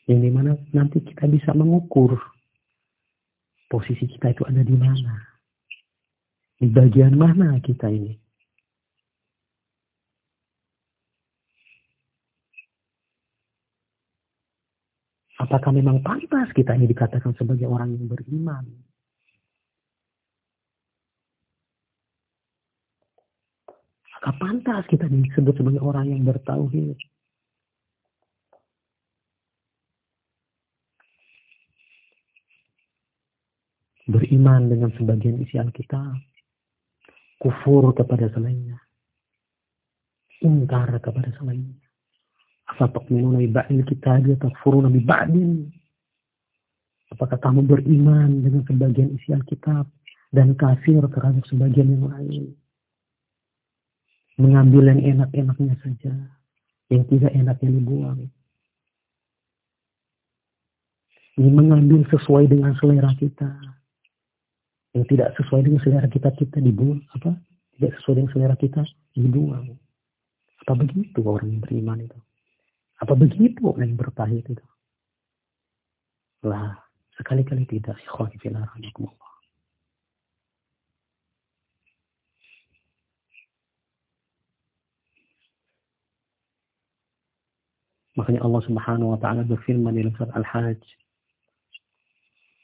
Speaker 1: Yang di mana nanti kita bisa mengukur posisi kita itu ada di mana? Di bagian mana kita ini? Apakah memang pantas kita ini dikatakan sebagai orang yang beriman? Apakah pantas kita disebut sebagai orang yang bertauhid? beriman dengan sebagian isi Alkitab, kufur kepada selainnya, ingkar kepada selainnya. Afatakminuna ba'il kitab takfuruna bi ba'din. Apakah kamu beriman dengan sebagian isi Alkitab dan kafir terhadap sebagian yang lain? Mengambil yang enak-enaknya saja, yang tidak enaknya dibuang. Ini mengambil sesuai dengan selera kita. Yang tidak sesuai dengan selera kita kita dibuang. Apa? Tidak sesuai dengan selera kita dibuang. Apa begitu orang yang beriman itu? Apa begitu orang yang bertahid itu? Lah sekali-kali tidak ikhwan fillah Makanya Allah Subhanahu wa taala berfirman dalam surat Al-Hajj,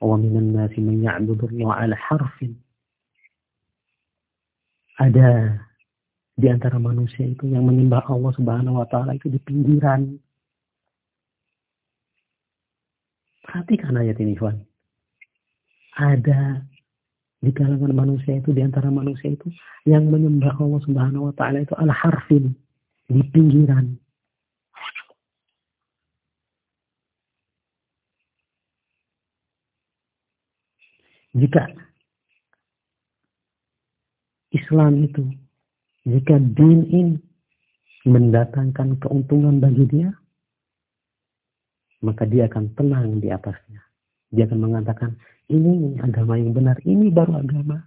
Speaker 1: "Wa minan nasi man ya'budu Allah 'ala harfin." Ada di antara manusia itu yang menyembah Allah Subhanahu wa taala itu di pinggiran. Perhatikan ayat ini, Ikhwan. Ada di kalangan manusia itu, di antara manusia itu, yang menyembah Allah Subhanahu wa taala itu ala harfin, di pinggiran. Jika Islam itu, jika din ini mendatangkan keuntungan bagi dia, maka dia akan tenang di atasnya. Dia akan mengatakan, ini agama yang benar, ini baru agama.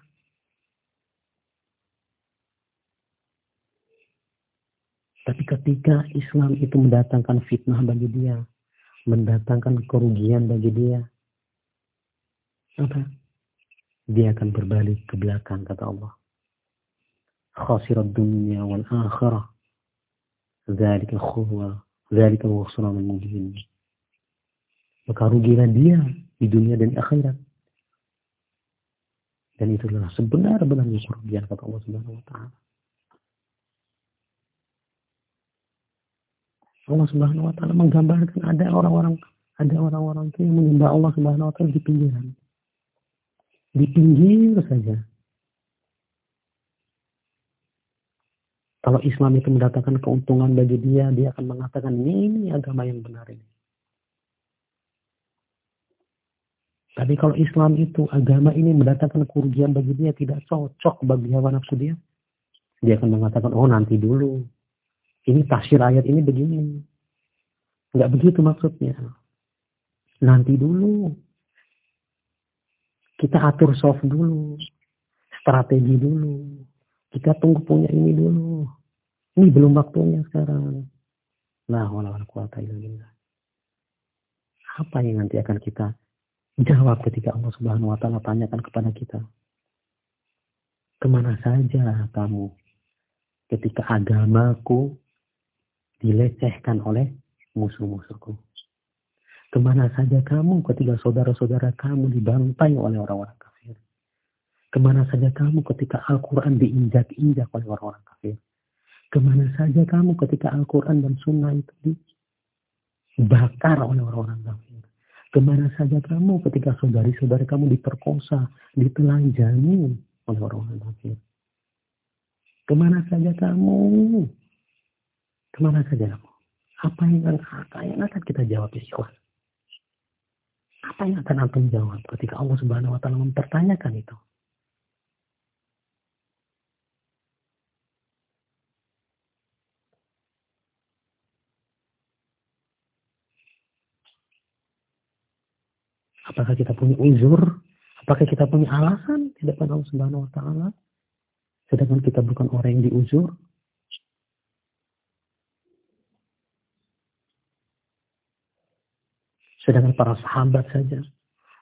Speaker 1: Tapi ketika Islam itu mendatangkan fitnah bagi dia, mendatangkan kerugian bagi dia, apa? Dia akan berbalik ke belakang kata Allah. Khasirat dunia wal akhirah. Zalika khuwa. Zalika khusran mubin. Maka rugilah dia di dunia dan akhirat. Dan itulah sebenar-benarnya kerugian kata Allah Subhanahu wa taala. Allah Subhanahu wa taala menggambarkan ada orang-orang ada orang-orang yang menyembah Allah Subhanahu wa taala di pinggiran di pinggir saja. Kalau Islam itu mendatangkan keuntungan bagi dia, dia akan mengatakan ini agama yang benar ini. Tapi kalau Islam itu agama ini mendatangkan kerugian bagi dia tidak cocok bagi hawa nafsu dia, dia akan mengatakan oh nanti dulu. Ini tafsir ayat ini begini. Enggak begitu maksudnya. Nanti dulu. Kita atur soft dulu. Strategi dulu. Kita tunggu punya ini dulu. Ini belum waktunya sekarang. Nah, wala kuata Apa yang nanti akan kita jawab ketika Allah Subhanahu wa taala tanyakan kepada kita? Ke mana saja kamu ketika agamaku dilecehkan oleh musuh-musuhku? Ke mana saja kamu ketika saudara-saudara kamu dibantai oleh orang-orang kafir? Ke mana saja kamu ketika Al-Quran diinjak-injak oleh orang-orang kafir? Ke mana saja kamu ketika Al-Quran dan Sunnah itu dibakar oleh orang-orang kafir? Ke mana saja kamu ketika saudari-saudari kamu diperkosa, ditelanjangi oleh orang-orang kafir? Ke mana saja kamu? Ke mana saja kamu? Apa yang, akan kita jawab ya apa yang akan antum jawab ketika Allah Subhanahu wa taala mempertanyakan itu? Apakah kita punya uzur? Apakah kita punya alasan di depan Allah Subhanahu wa taala? Sedangkan kita bukan orang yang diuzur, Sedangkan para sahabat saja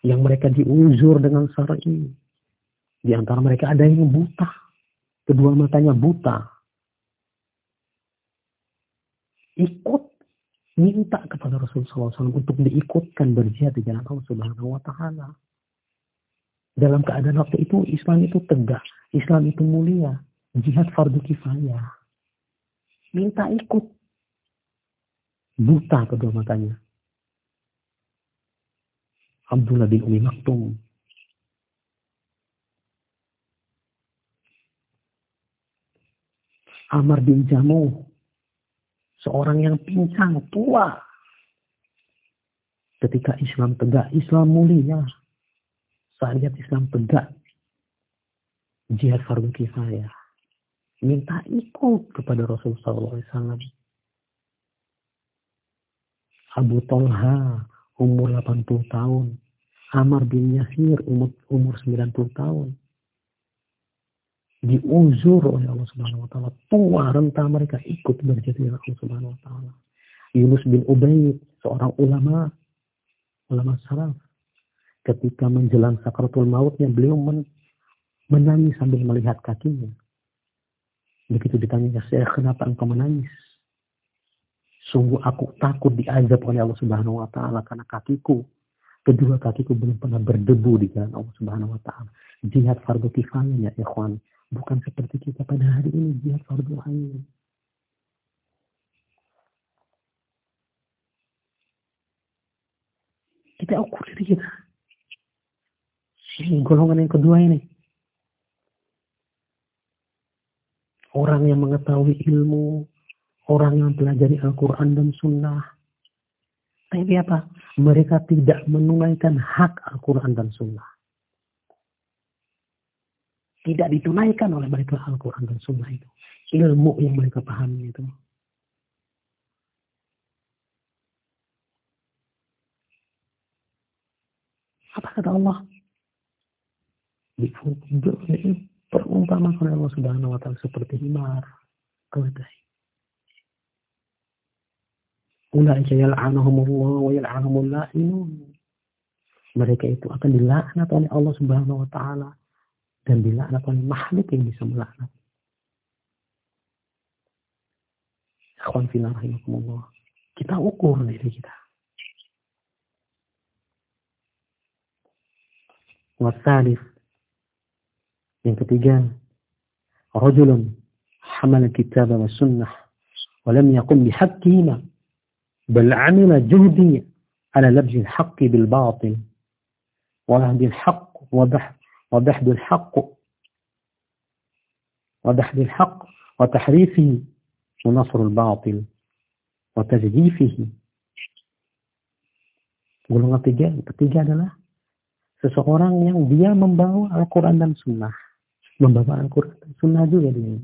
Speaker 1: yang mereka diuzur dengan syar'i. Di antara mereka ada yang buta. Kedua matanya buta. Ikut minta kepada Rasulullah SAW untuk diikutkan berjihad di jalan Allah Subhanahu wa taala. Dalam keadaan waktu itu Islam itu tegak, Islam itu mulia, jihad fardu kifayah. Minta ikut. Buta kedua matanya. Abdullah bin Umi Maktum. Amar bin Jamu. Seorang yang pincang, tua. Ketika Islam tegak, Islam mulia. Saat Islam tegak, jihad fardu kifayah. Minta ikut kepada Rasulullah SAW. Abu Talha umur 80 tahun Amar bin Yasir umur, umur 90 tahun. Diuzur oleh Allah Subhanahu wa taala. Tua renta mereka ikut dengan Allah Subhanahu wa taala. Yunus bin Ubaid, seorang ulama, ulama salaf. Ketika menjelang sakaratul mautnya, beliau men menangis sambil melihat kakinya. Begitu ditanya, saya kenapa engkau menangis? Sungguh aku takut diazab oleh Allah Subhanahu wa taala karena kakiku kedua kakiku belum pernah berdebu di jalan Allah Subhanahu wa taala. Jihad fardu kifayah ya ikhwan, bukan seperti kita pada hari ini jihad fardu ain. Kita ukur diri kita. Ini golongan yang kedua ini. Orang yang mengetahui ilmu, orang yang pelajari Al-Quran dan Sunnah, tapi apa? Mereka tidak menunaikan hak Al-Quran dan Sunnah. Tidak ditunaikan oleh mereka Al-Quran dan Sunnah itu. Ilmu yang mereka pahami itu. Apa kata Allah? Perumpamaan oleh Allah Subhanahu wa taala seperti himar, keledai. Ulaika yal'anuhumullah wa yal'anumul la'inun. Mereka itu akan dilaknat oleh Allah Subhanahu wa taala dan dilaknat oleh makhluk yang bisa melaknat. Akhwan fillah. Kita ukur diri kita. Wasalif. Yang ketiga, rajulun hamal kitab wa sunnah wa lam yaqum bihaqqihima بل عمل جهدي على لبس الحق بالباطل وهد الحق وبحد الحق وبحد الحق وتحريفه ونصر الباطل وتزييفه golongan ketiga ketiga adalah seseorang yang dia membawa Al-Quran dan Sunnah membawa Al-Quran dan Sunnah juga dia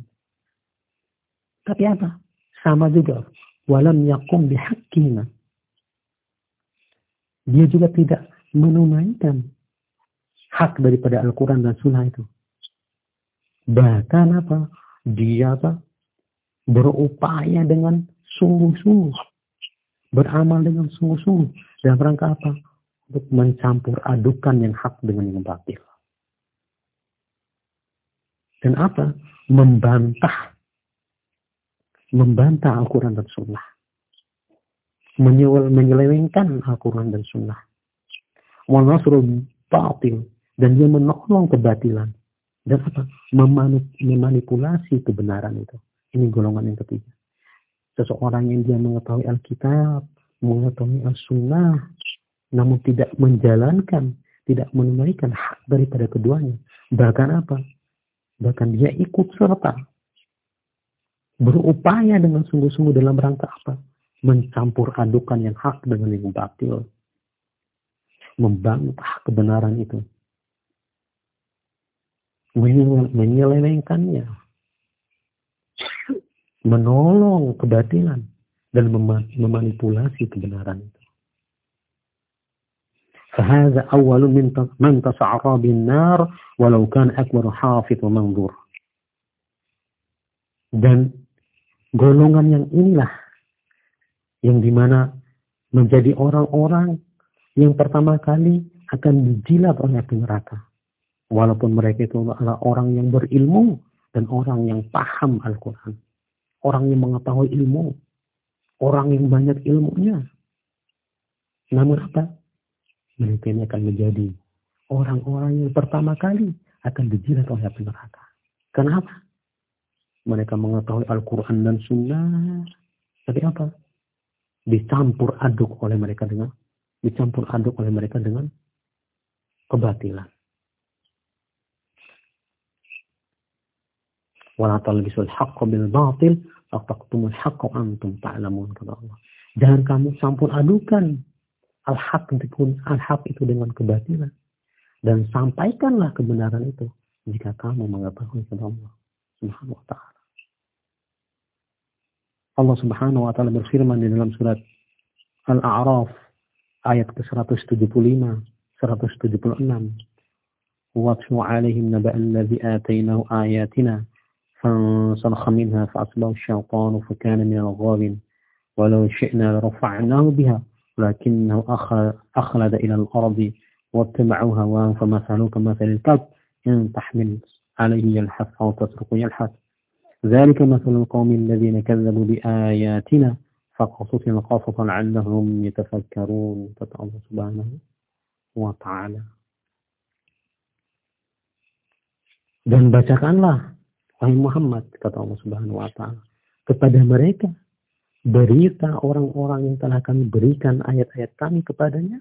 Speaker 1: tapi apa sama juga walam yakum bihaqqina. Dia juga tidak menunaikan hak daripada Al-Quran dan Sunnah itu. Bahkan apa? Dia apa? Berupaya dengan sungguh-sungguh. Beramal dengan sungguh-sungguh. Dalam rangka apa? Untuk mencampur adukan yang hak dengan yang batil. Dan apa? Membantah membantah Al-Quran dan Sunnah. Menyelewengkan Al-Quran dan Sunnah. Wanasrul batil. Dan dia menolong kebatilan. Dan apa? Memanipulasi kebenaran itu. Ini golongan yang ketiga. Seseorang yang dia mengetahui Alkitab, mengetahui Al-Sunnah, namun tidak menjalankan, tidak menunaikan hak daripada keduanya. Bahkan apa? Bahkan dia ikut serta berupaya dengan sungguh-sungguh dalam rangka apa? Mencampur adukan yang hak dengan yang batil. Membantah kebenaran itu. Menyelewengkannya. Menolong kebatilan. Dan memanipulasi kebenaran itu. فهذا أول من تسعر بالنار ولو كان أكبر حافظ ومنظور dan golongan yang inilah yang di mana menjadi orang-orang yang pertama kali akan dijilat oleh api neraka. Walaupun mereka itu adalah orang yang berilmu dan orang yang paham Al-Quran. Orang yang mengetahui ilmu. Orang yang banyak ilmunya. Namun apa? Mereka ini akan menjadi orang-orang yang pertama kali akan dijilat oleh api neraka. Kenapa? Mereka mengetahui Al-Quran dan Sunnah. Tapi apa? Dicampur aduk oleh mereka dengan dicampur aduk oleh mereka dengan kebatilan. Wala talbisul haqqa bil batil haqqa antum ta'lamun kata Allah. Jangan kamu campur adukan al-haq al-haq itu dengan kebatilan dan sampaikanlah kebenaran itu jika kamu mengetahui kata Allah Subhanahu wa taala. Allah Subhanahu wa taala berfirman di dalam surat Al-A'raf ayat ke-175 176 واتلو عليهم نبأ الذي آتيناه آياتنا فانسلخ منها فأصبح الشيطان فكان من الغابين ولو شئنا لرفعناه بها لكنه أخلد إلى الأرض واتبعوا هواه فمثله كمثل الكلب إن تحمل عليه يلحث أو تتركه يلحث ذلك مثل القوم الذين كذبوا بآياتنا فقصص القصص لعلهم يتفكرون الله سبحانه وتعالى dan bacakanlah wahai Muhammad kata Allah Subhanahu wa taala kepada mereka berita orang-orang yang telah kami berikan ayat-ayat kami kepadanya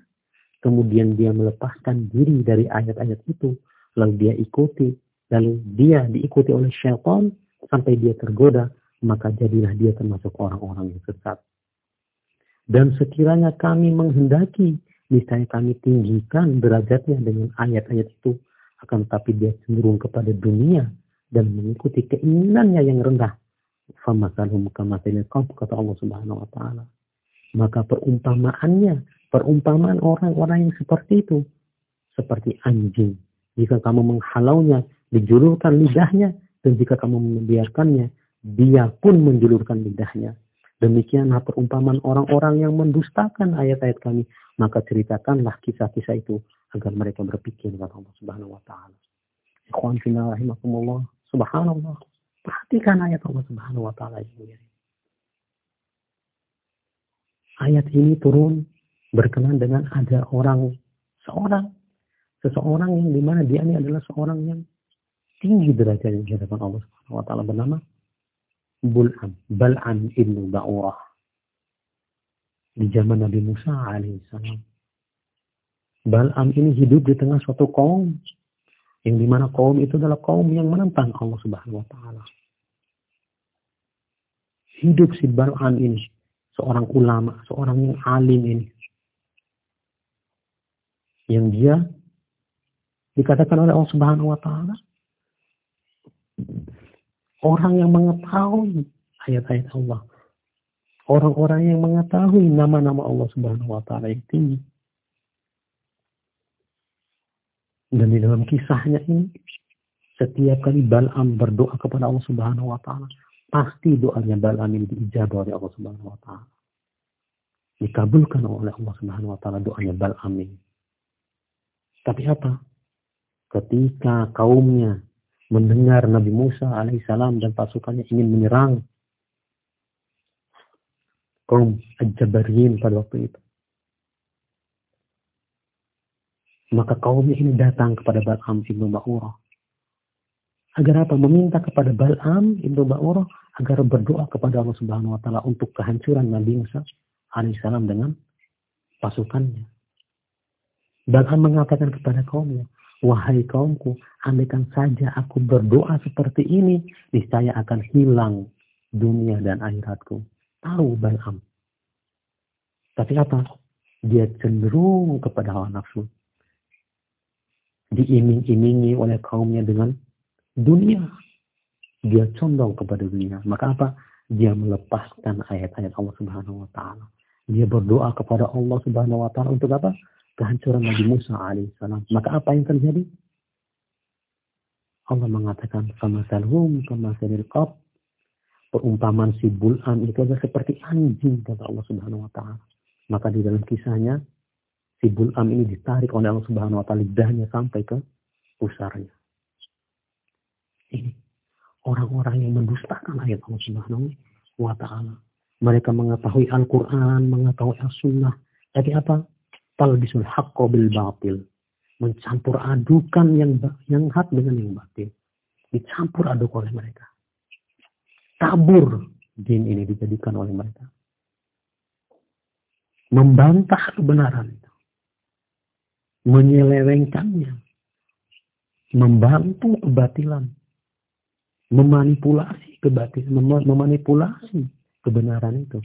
Speaker 1: kemudian dia melepaskan diri dari ayat-ayat itu lalu dia ikuti lalu dia diikuti oleh syaitan sampai dia tergoda maka jadilah dia termasuk orang-orang yang sesat. Dan sekiranya kami menghendaki misalnya kami tinggikan derajatnya dengan ayat-ayat itu akan tetapi dia cenderung kepada dunia dan mengikuti keinginannya yang rendah. Kata Allah Subhanahu wa taala. Maka perumpamaannya perumpamaan orang-orang yang seperti itu seperti anjing. Jika kamu menghalaunya dijulurkan lidahnya dan jika kamu membiarkannya dia pun menjulurkan lidahnya demikianlah perumpamaan orang-orang yang mendustakan ayat-ayat kami maka ceritakanlah kisah-kisah itu agar mereka berpikir kata Allah Subhanahu wa taala. Ikhwan rahimakumullah. Subhanallah. Perhatikan ayat Allah Subhanahu wa taala ini. Ayat ini turun berkenan dengan ada orang seorang seseorang yang di mana dia ini adalah seorang yang tinggi derajatnya di hadapan Allah Subhanahu wa taala bernama Bul'am, Bal'am ibnu Ba'urah. Di zaman Nabi Musa alaihissalam. Bal'am ini hidup di tengah suatu kaum yang di mana kaum itu adalah kaum yang menentang Allah Subhanahu wa taala. Hidup si Bal'am ini seorang ulama, seorang yang alim ini. Yang dia dikatakan oleh Allah Subhanahu wa taala orang yang mengetahui ayat-ayat Allah. Orang-orang yang mengetahui nama-nama Allah Subhanahu wa taala yang tinggi. Dan di dalam kisahnya ini, setiap kali Bal'am berdoa kepada Allah Subhanahu wa taala, pasti doanya Bal'am ini diijabah oleh Allah Subhanahu wa taala. Dikabulkan oleh Allah Subhanahu wa taala doanya Bal'am ini. Tapi apa? Ketika kaumnya mendengar Nabi Musa alaihissalam dan pasukannya ingin menyerang kaum Al-Jabariyin pada waktu itu. Maka kaumnya ini datang kepada Bal'am ibnu Ba'urah. Agar apa? Meminta kepada Bal'am ibnu Ba'urah agar berdoa kepada Allah Subhanahu wa taala untuk kehancuran Nabi Musa alaihissalam dengan pasukannya. Bal'am mengatakan kepada kaumnya, Wahai kaumku, andaikan saja aku berdoa seperti ini, niscaya akan hilang dunia dan akhiratku. Tahu Bal'am. Tapi apa? Dia cenderung kepada hawa nafsu diiming-imingi oleh kaumnya dengan dunia. Dia condong kepada dunia. Maka apa? Dia melepaskan ayat-ayat Allah Subhanahu wa taala. Dia berdoa kepada Allah Subhanahu wa taala untuk apa? Kehancuran Nabi Musa alaihissalam. Maka apa yang terjadi? Allah mengatakan sama salhum sama qab. Perumpamaan si bul'an itu adalah seperti anjing kata Allah Subhanahu wa taala. Maka di dalam kisahnya si Bul'am ini ditarik oleh Allah Subhanahu wa taala lidahnya sampai ke pusarnya. Ini orang-orang yang mendustakan ayat Allah Subhanahu wa taala. Mereka mengetahui Al-Qur'an, mengetahui As-Sunnah, tapi apa? Talbisul haqqo bil batil. Mencampur adukan yang yang hak dengan yang batil. Dicampur aduk oleh mereka. Tabur din ini dijadikan oleh mereka. Membantah kebenaran itu menyelewengkannya, membantu kebatilan, memanipulasi kebatilan, memanipulasi kebenaran itu.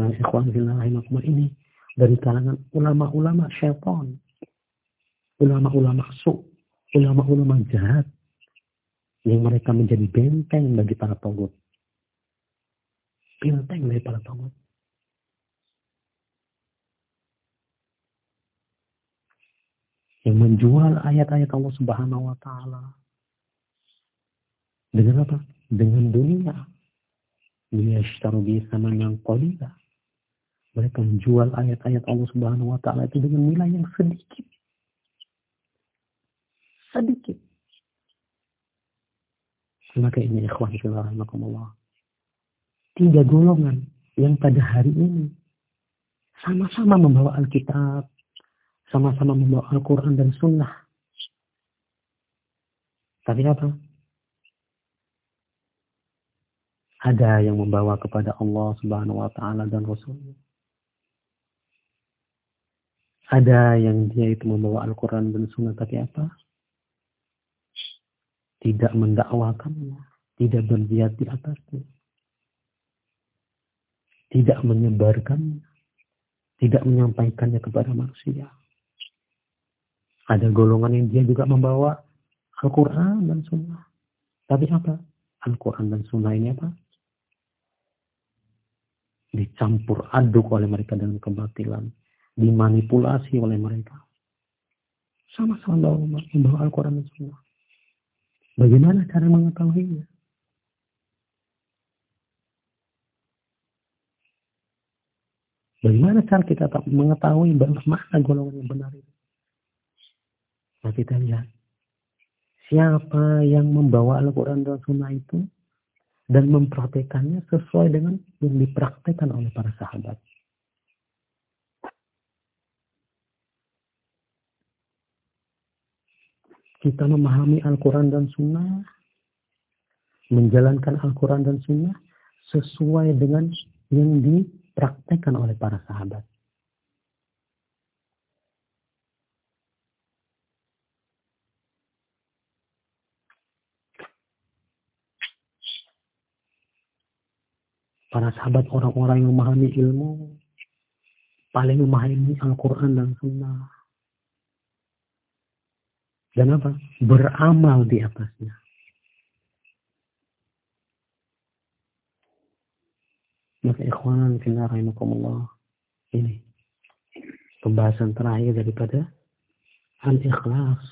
Speaker 1: Nah, ikhwan rahimakumullah ini dari kalangan ulama-ulama syaitan. Ulama-ulama su, ulama-ulama jahat yang mereka menjadi benteng bagi para togut. Benteng bagi para togut. Yang menjual ayat-ayat Allah Subhanahu wa taala. Dengan apa? Dengan dunia. Dunia Liyashtaru sama yang kodilah. Mereka menjual ayat-ayat Allah Subhanahu wa taala itu dengan nilai yang sedikit. Sedikit. Maka ini ikhwan fillah rahimakumullah. Tiga golongan yang pada hari ini sama-sama membawa Alkitab, sama-sama membawa Al-Quran dan Sunnah. Tapi apa? Ada yang membawa kepada Allah Subhanahu wa taala dan Rasulnya. Ada yang dia itu membawa Al-Quran dan Sunnah tapi apa? Tidak mendakwakannya, tidak berjihad di atasnya. Tidak menyebarkannya tidak menyampaikannya kepada manusia. Ada golongan yang dia juga membawa Al-Quran dan Sunnah. Tapi apa? Al-Quran dan Sunnah ini apa? Dicampur aduk oleh mereka dengan kebatilan. Dimanipulasi oleh mereka. Sama-sama membawa Al-Quran dan Sunnah. Bagaimana cara mengetahuinya? Bagaimana cara kita mengetahui mana golongan yang benar itu? Nah kita lihat. Siapa yang membawa Al-Quran dan Sunnah itu dan mempraktekannya sesuai dengan yang dipraktekkan oleh para sahabat. Kita memahami Al-Quran dan Sunnah, menjalankan Al-Quran dan Sunnah sesuai dengan yang di dipraktekkan oleh para sahabat. Para sahabat orang-orang yang memahami ilmu, paling memahami Al-Quran dan Sunnah. Dan apa? Beramal di atasnya. Maka ikhwan fillah rahimakumullah. Ini pembahasan terakhir daripada al-ikhlas.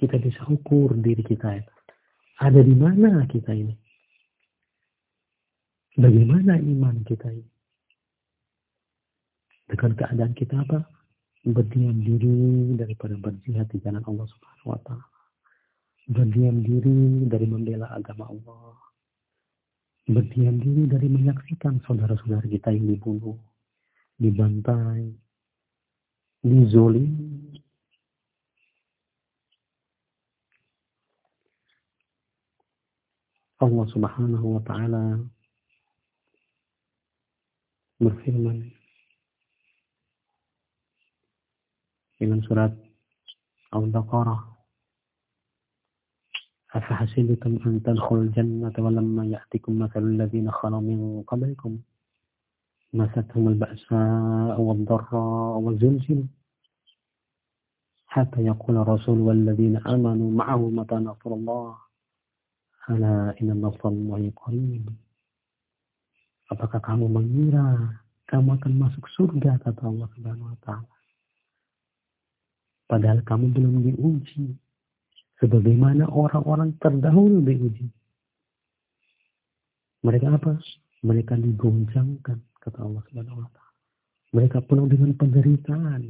Speaker 1: Kita bisa ukur diri kita itu. Ada di mana kita ini? Bagaimana iman kita ini? Dengan keadaan kita apa? Berdiam diri daripada berjihad di jalan Allah Subhanahu wa taala berdiam diri dari membela agama Allah, berdiam diri dari menyaksikan saudara-saudara kita yang dibunuh, dibantai, dizolim. Allah Subhanahu wa taala berfirman dalam surat Al-Baqarah أفحسبتم أن تدخلوا الجنة ولما يأتكم مثل الذين خلوا من قبلكم؟ مستهم البأساء والضراء والزلزل. حتى يقول الرسول والذين آمنوا معه متى نصر الله؟ ألا إن النصر الله قريب. Apakah kamu mengira kamu akan masuk surga kata Allah Subhanahu wa taala? Padahal kamu belum diuji. Sebagaimana orang-orang terdahulu diuji. Mereka apa? Mereka digoncangkan, kata Allah Subhanahu wa taala. Mereka penuh dengan penderitaan.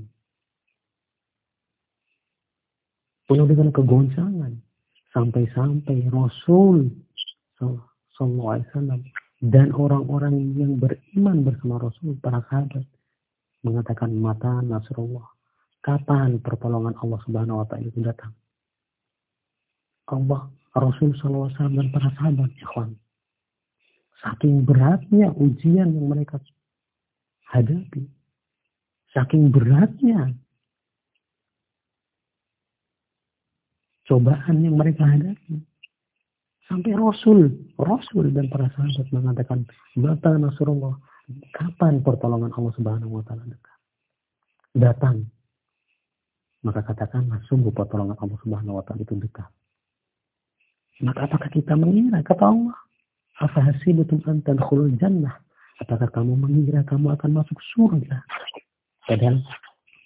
Speaker 1: Penuh dengan kegoncangan. Sampai-sampai Rasul Sallallahu Alaihi Wasallam dan orang-orang yang beriman bersama Rasul, para sahabat, mengatakan mata Nasrullah. Kapan pertolongan Allah Subhanahu wa taala itu datang? Allah, Rasul SAW dan para sahabat, ikhwan. Saking beratnya ujian yang mereka hadapi. Saking beratnya cobaan yang mereka hadapi. Sampai Rasul, Rasul dan para sahabat mengatakan, Mata Nasrullah, kapan pertolongan Allah Subhanahu wa taala dekat? Datang. Maka katakanlah sungguh pertolongan Allah Subhanahu wa itu dekat. Maka apakah kita mengira kata Allah? Afahasibutum an tadkhulul jannah? Apakah kamu mengira kamu akan masuk surga? Padahal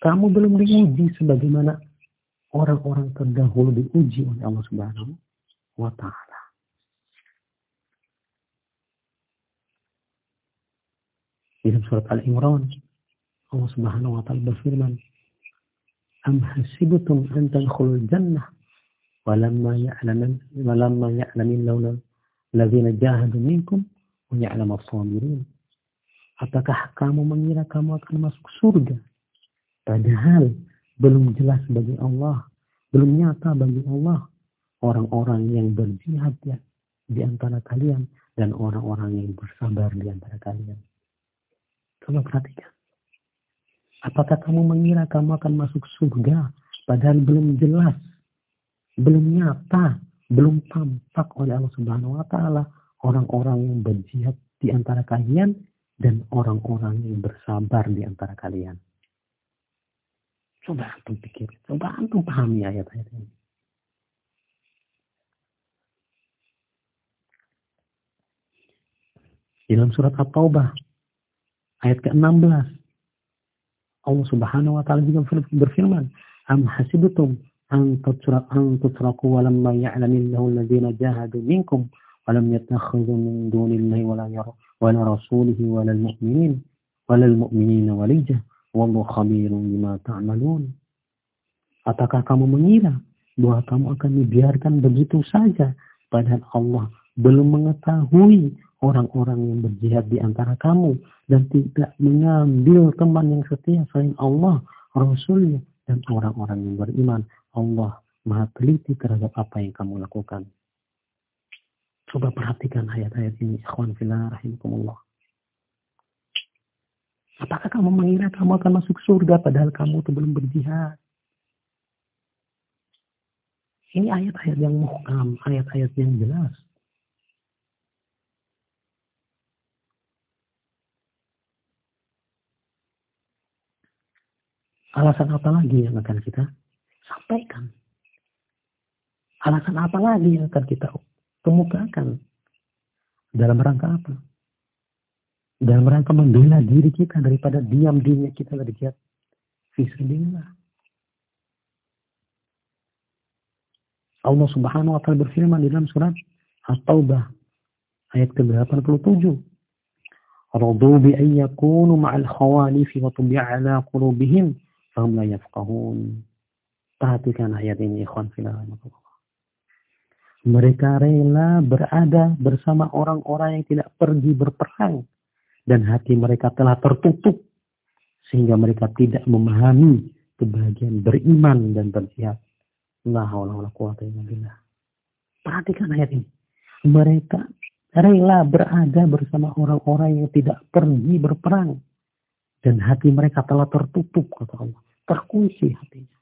Speaker 1: kamu belum diuji sebagaimana orang-orang terdahulu diuji oleh Allah Subhanahu wa taala. Dalam surat Al-Imran Allah Subhanahu wa taala berfirman, "Am hasibtum an tadkhulul jannah walamma ya'lamu walamma ya'lamu laula alladzina jahadu minkum wa ya'lamu as-sabirin." Apakah kamu mengira kamu akan masuk surga padahal belum jelas bagi Allah, belum nyata bagi Allah orang-orang yang berjihad ya, di antara kalian dan orang-orang yang bersabar di antara kalian. Coba perhatikan. Apakah kamu mengira kamu akan masuk surga padahal belum jelas, belum nyata, belum tampak oleh Allah Subhanahu wa taala orang-orang yang berjihad di antara kalian dan orang-orang yang bersabar di antara kalian. Coba antum pikir, coba antum pahami ayat-ayat ini. Dalam surat At-Taubah ayat ke-16 Allah Subhanahu wa taala juga berfirman, "Am hasibtum an tutraku an tutraku wa lamma ya'lamillahu alladhina jahadu minkum wa lam yattakhidhu min dunillahi wa la yara wa la rasulihi wa la al-mu'minin wa la al-mu'minina walijah Wallahu khabirun bima ta'malun. Apakah kamu mengira bahwa kamu akan dibiarkan begitu saja padahal Allah belum mengetahui orang-orang yang berjihad di antara kamu dan tidak mengambil teman yang setia selain Allah, Rasulnya dan orang-orang yang beriman. Allah maha teliti terhadap apa yang kamu lakukan. Coba perhatikan ayat-ayat ini, ikhwan fillah rahimakumullah. Apakah kamu mengira kamu akan masuk surga padahal kamu itu belum berjihad? Ini ayat-ayat yang muhkam, ayat-ayat yang jelas. Alasan apa lagi yang akan kita sampaikan? Alasan apa lagi yang akan kita kemukakan? Dalam rangka apa? dalam rangka membela diri kita daripada diam dirinya kita berjihad fisabilillah. Allah Subhanahu wa taala berfirman di dalam surat At-Taubah ayat ke-87. Radu bi an ma'al khawalif wa tubi'a ala qulubihim fahum la yafqahun. Perhatikan ayat ini ikhwan fillah. Mereka rela berada bersama orang-orang yang tidak pergi berperang dan hati mereka telah tertutup sehingga mereka tidak memahami kebahagiaan beriman dan berjihad. Haula Perhatikan ayat ini. Mereka rela berada bersama orang-orang yang tidak pergi berperang dan hati mereka telah tertutup kata Allah. Terkunci hatinya.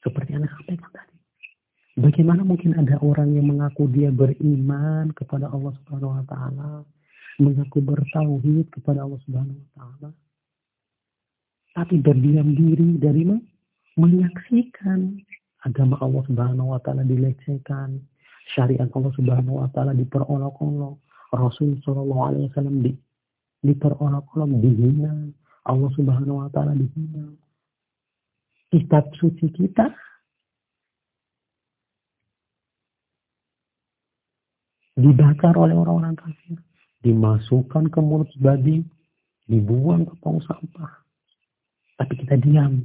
Speaker 1: Seperti yang sampaikan tadi. Bagaimana mungkin ada orang yang mengaku dia beriman kepada Allah Subhanahu wa taala, mengaku bertauhid kepada Allah Subhanahu wa taala, tapi berdiam diri dari menyaksikan agama Allah Subhanahu wa taala dilecehkan, syariat Allah Subhanahu wa taala diperolok-olok, Rasul sallallahu alaihi wasallam diperolok-olok, dihina, Allah Subhanahu wa taala dihina. Kitab suci kita dibakar oleh orang-orang kafir, dimasukkan ke mulut babi, dibuang ke tong sampah. Tapi kita diam.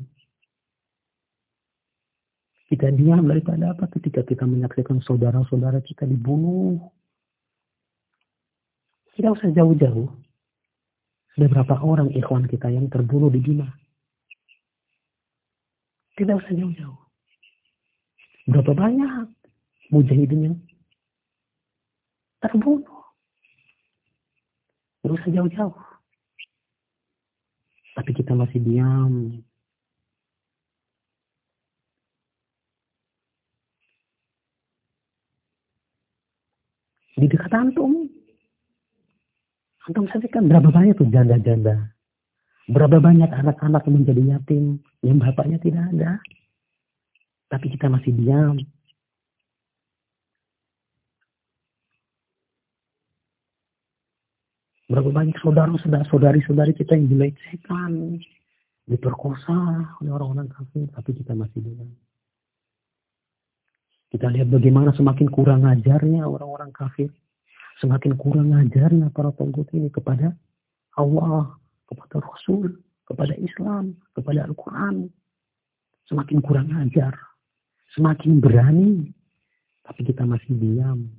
Speaker 1: Kita diam daripada apa? Ketika kita menyaksikan saudara-saudara kita dibunuh. Tidak usah jauh-jauh. Ada berapa orang ikhwan kita yang terbunuh di Bima? Tidak usah jauh-jauh. Berapa banyak mujahidin yang terbunuh. Tidak usah jauh-jauh. Tapi kita masih diam. Di dekat antum. Antum saksikan berapa banyak tuh janda-janda. Berapa banyak anak-anak yang menjadi yatim. Yang bapaknya tidak ada. Tapi kita masih diam. Berapa banyak saudara-saudari kita yang dilecehkan, diperkosa oleh orang-orang kafir, tapi kita masih diam. Kita lihat bagaimana semakin kurang ajarnya orang-orang kafir. Semakin kurang ajarnya para pengikut ini kepada Allah, kepada Rasul, kepada Islam, kepada Al-Quran. Semakin kurang ajar. Semakin berani. Tapi kita masih diam.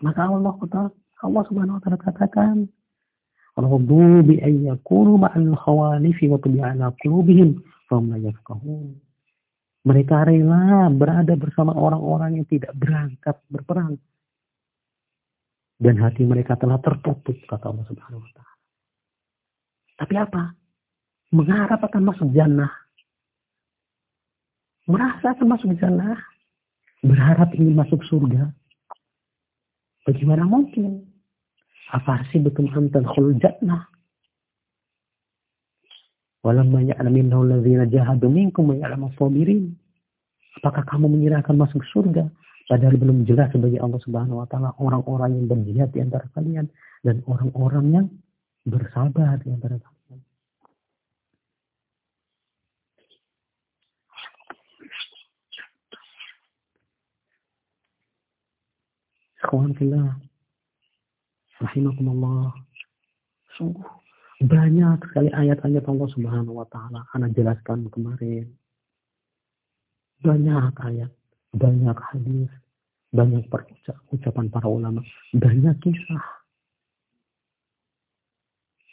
Speaker 1: Maka Allah Allah subhanahu wa ta'ala katakan. Radu bi ayyakunu ma'al khawalifi wa tabi'ala qulubihim. Fahum la. Mereka rela berada bersama orang-orang yang tidak berangkat berperang. Dan hati mereka telah tertutup, kata Allah Subhanahu wa Ta'ala. Tapi apa? Mengharap akan masuk jannah. Merasa akan masuk jannah. Berharap ingin masuk surga. Bagaimana mungkin? Apa sih betul antan khul jannah? Walamma ya'laminnahu alladzina jahadu minkum wa ya'lamu sabirin. Apakah kamu mengira akan masuk surga? Padahal belum jelas sebagai Allah Subhanahu wa taala orang-orang yang berjihad di antara kalian dan orang-orang yang bersabar di antara kalian. Ikhwan fillah. Rahimakumullah. Sungguh banyak sekali ayat-ayat Allah Subhanahu wa taala Anda jelaskan kemarin. Banyak ayat, banyak hadis, banyak ucapan para ulama, banyak kisah.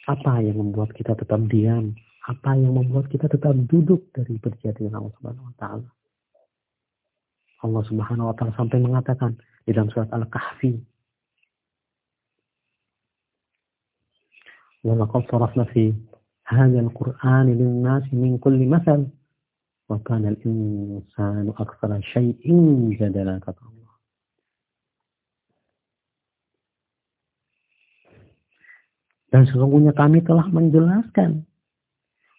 Speaker 1: Apa yang membuat kita tetap diam? Apa yang membuat kita tetap duduk dari berjihad dengan Allah Subhanahu wa taala? Allah Subhanahu wa taala sampai mengatakan di dalam surat Al-Kahfi ولقد صرفنا في هذا القرآن للناس من كل مثل Wa kana al-insanu aktsara syai'in jadala kata Allah. Dan sesungguhnya kami telah menjelaskan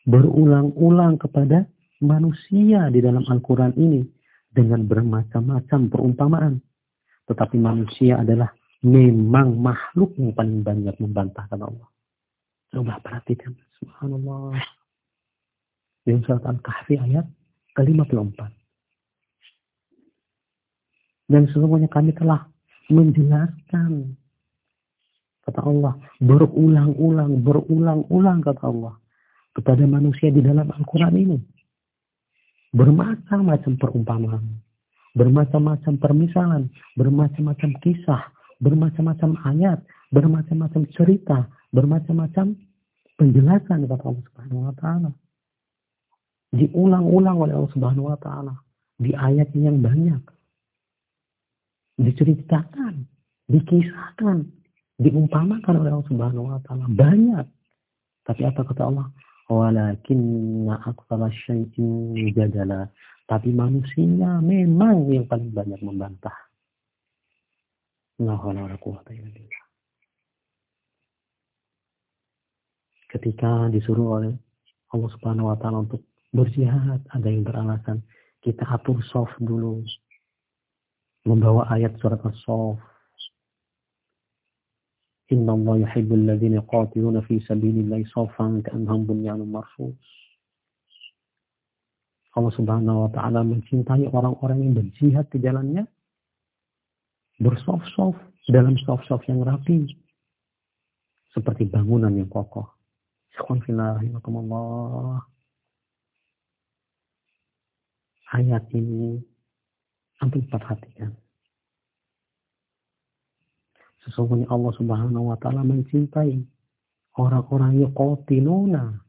Speaker 1: berulang-ulang kepada manusia di dalam Al-Quran ini dengan bermacam-macam perumpamaan. Tetapi manusia adalah memang makhluk yang paling banyak membantah kata Allah. Coba perhatikan. Subhanallah. Di surat Al-Kahfi ayat ke-54. Dan sesungguhnya kami telah menjelaskan. Kata Allah. Berulang-ulang, berulang-ulang kata Allah. Kepada manusia di dalam Al-Quran ini. Bermacam-macam perumpamaan. Bermacam-macam permisalan. Bermacam-macam kisah. Bermacam-macam ayat. Bermacam-macam cerita bermacam-macam penjelasan kata Allah Subhanahu wa taala. Diulang-ulang oleh Allah Subhanahu wa taala di ayat yang banyak. Diceritakan, dikisahkan, diumpamakan oleh Allah Subhanahu wa taala banyak. Tapi apa kata Allah? Walakinna aktsara syai'in jadala. Tapi manusia memang yang paling banyak membantah. La wala quwwata illa billah. ketika disuruh oleh Allah Subhanahu wa taala untuk berjihad, ada yang beralasan kita atur soft dulu. Membawa ayat surat As-Saff. Inna Allah yuhibbul ladzina yuqatiluna fi sabilillahi saffan ka'annahum bunyanun marsus. Allah Subhanahu wa taala mencintai orang-orang yang berjihad di jalannya bersof-sof dalam sof-sof yang rapi seperti bangunan yang kokoh. Ayat ini antum perhatikan. Sesungguhnya Allah Subhanahu wa taala mencintai orang-orang yang yuqatiluna.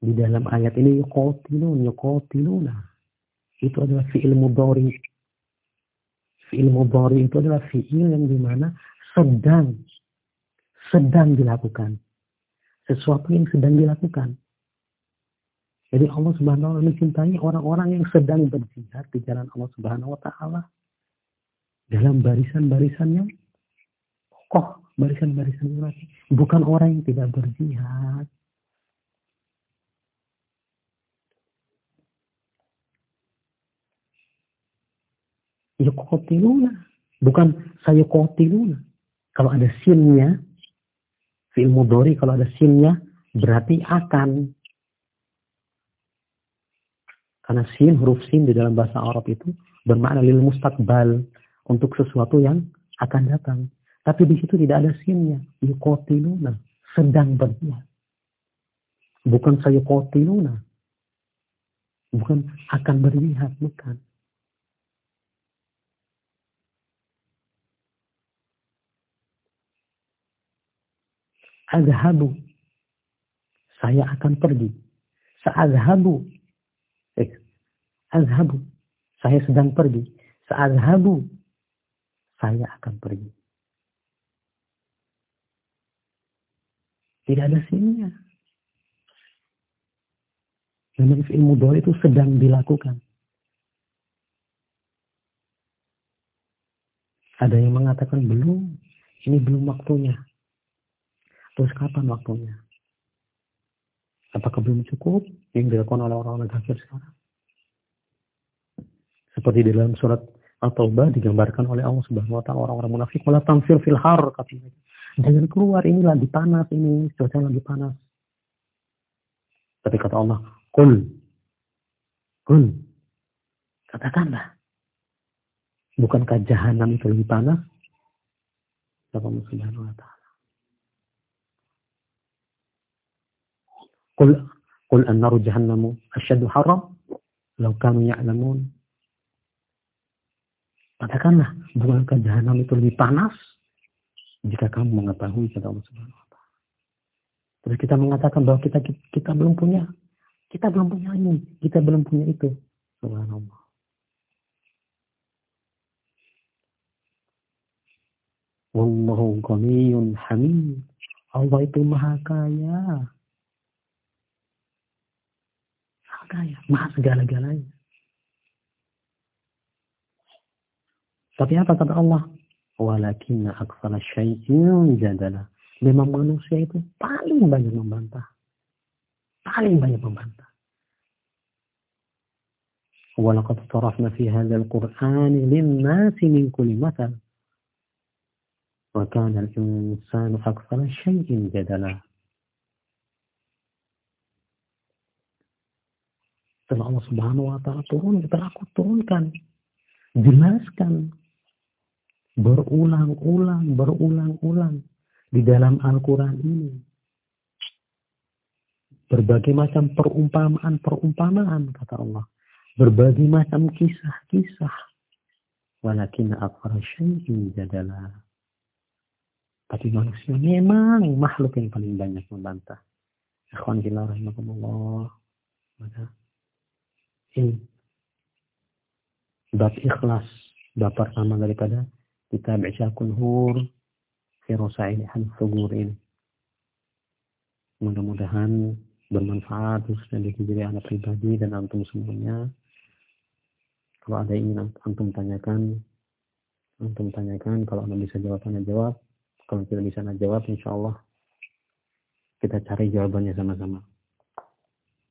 Speaker 1: Di dalam ayat ini yuqatilun, yuqatiluna. Itu adalah fi'il mudhari. Fi'il mudhari itu adalah fi'il yang di mana sedang sedang dilakukan sesuatu yang sedang dilakukan. Jadi Allah Subhanahu wa taala mencintai orang-orang yang sedang berjihad di jalan Allah Subhanahu wa taala dalam barisan-barisan yang kokoh, barisan-barisan yang mati. Bukan orang yang tidak berjihad. Yukotiluna. Bukan saya kotiluna. Kalau ada sinnya, Fi'il mudori kalau ada sinnya berarti akan. Karena sin, huruf sin di dalam bahasa Arab itu bermakna lil mustaqbal untuk sesuatu yang akan datang. Tapi di situ tidak ada sinnya. Yukotiluna. Sedang berjihad. Bukan saya kotiluna. Bukan akan berjihad. Bukan. Azhabu. Saya akan pergi. Sa'azhabu. Azhabu. Saya sedang pergi. Sa'azhabu. Saya akan pergi. Tidak ada sinnya. Memang ilmu doa itu sedang dilakukan. Ada yang mengatakan belum, ini belum waktunya. Terus kapan waktunya? Apakah belum cukup yang dilakukan oleh orang-orang kafir sekarang? Seperti di dalam surat At-Taubah digambarkan oleh Allah Subhanahu wa taala orang-orang munafik wala tamfir fil har katanya. Jangan keluar ini lagi panas ini, cuaca lagi panas. Tapi kata Allah, "Qul." Qul. Katakanlah. Bukankah jahanam itu lebih panas? Kata Allah Subhanahu wa taala. Qul Qul an-naru jahannamu asyaddu haram law kanu ya'lamun. Katakanlah, bukankah jahanam itu lebih panas jika kamu mengetahui kata Allah Subhanahu wa taala. Terus kita mengatakan bahwa kita kita belum punya kita belum punya ini, kita belum punya itu. Subhanallah. Wallahu ghaniyun hamid. Allah itu maha kaya. kaya, maha segala-galanya. Tapi apa kata Allah? Walakinna aksara syai'in jadala. Memang manusia itu paling banyak membantah. Paling banyak membantah. Walaqad tarafna fi hadzal qur'ani lin-nasi min kulli mathal. Wa kana al-insanu aktsara syai'in jadala. setelah Allah Subhanahu wa taala turun, setelah aku turunkan. Jelaskan berulang-ulang, berulang-ulang di dalam Al-Qur'an ini. Berbagai macam perumpamaan-perumpamaan kata Allah. Berbagai macam kisah-kisah. Walakin akfara syai'in jadala. Tapi manusia memang makhluk yang paling banyak membantah. Ikhwan fillah rahimakumullah. Maka ini bab ikhlas bab pertama daripada kitab Isyakul Hur fi Rasailihan Sugur ini. Mudah-mudahan bermanfaat khususnya bagi diri anak pribadi dan antum semuanya. Kalau ada yang ingin antum tanyakan antum tanyakan. Kalau anda bisa jawab anda jawab. Kalau tidak bisa anda jawab insya Allah kita cari jawabannya sama-sama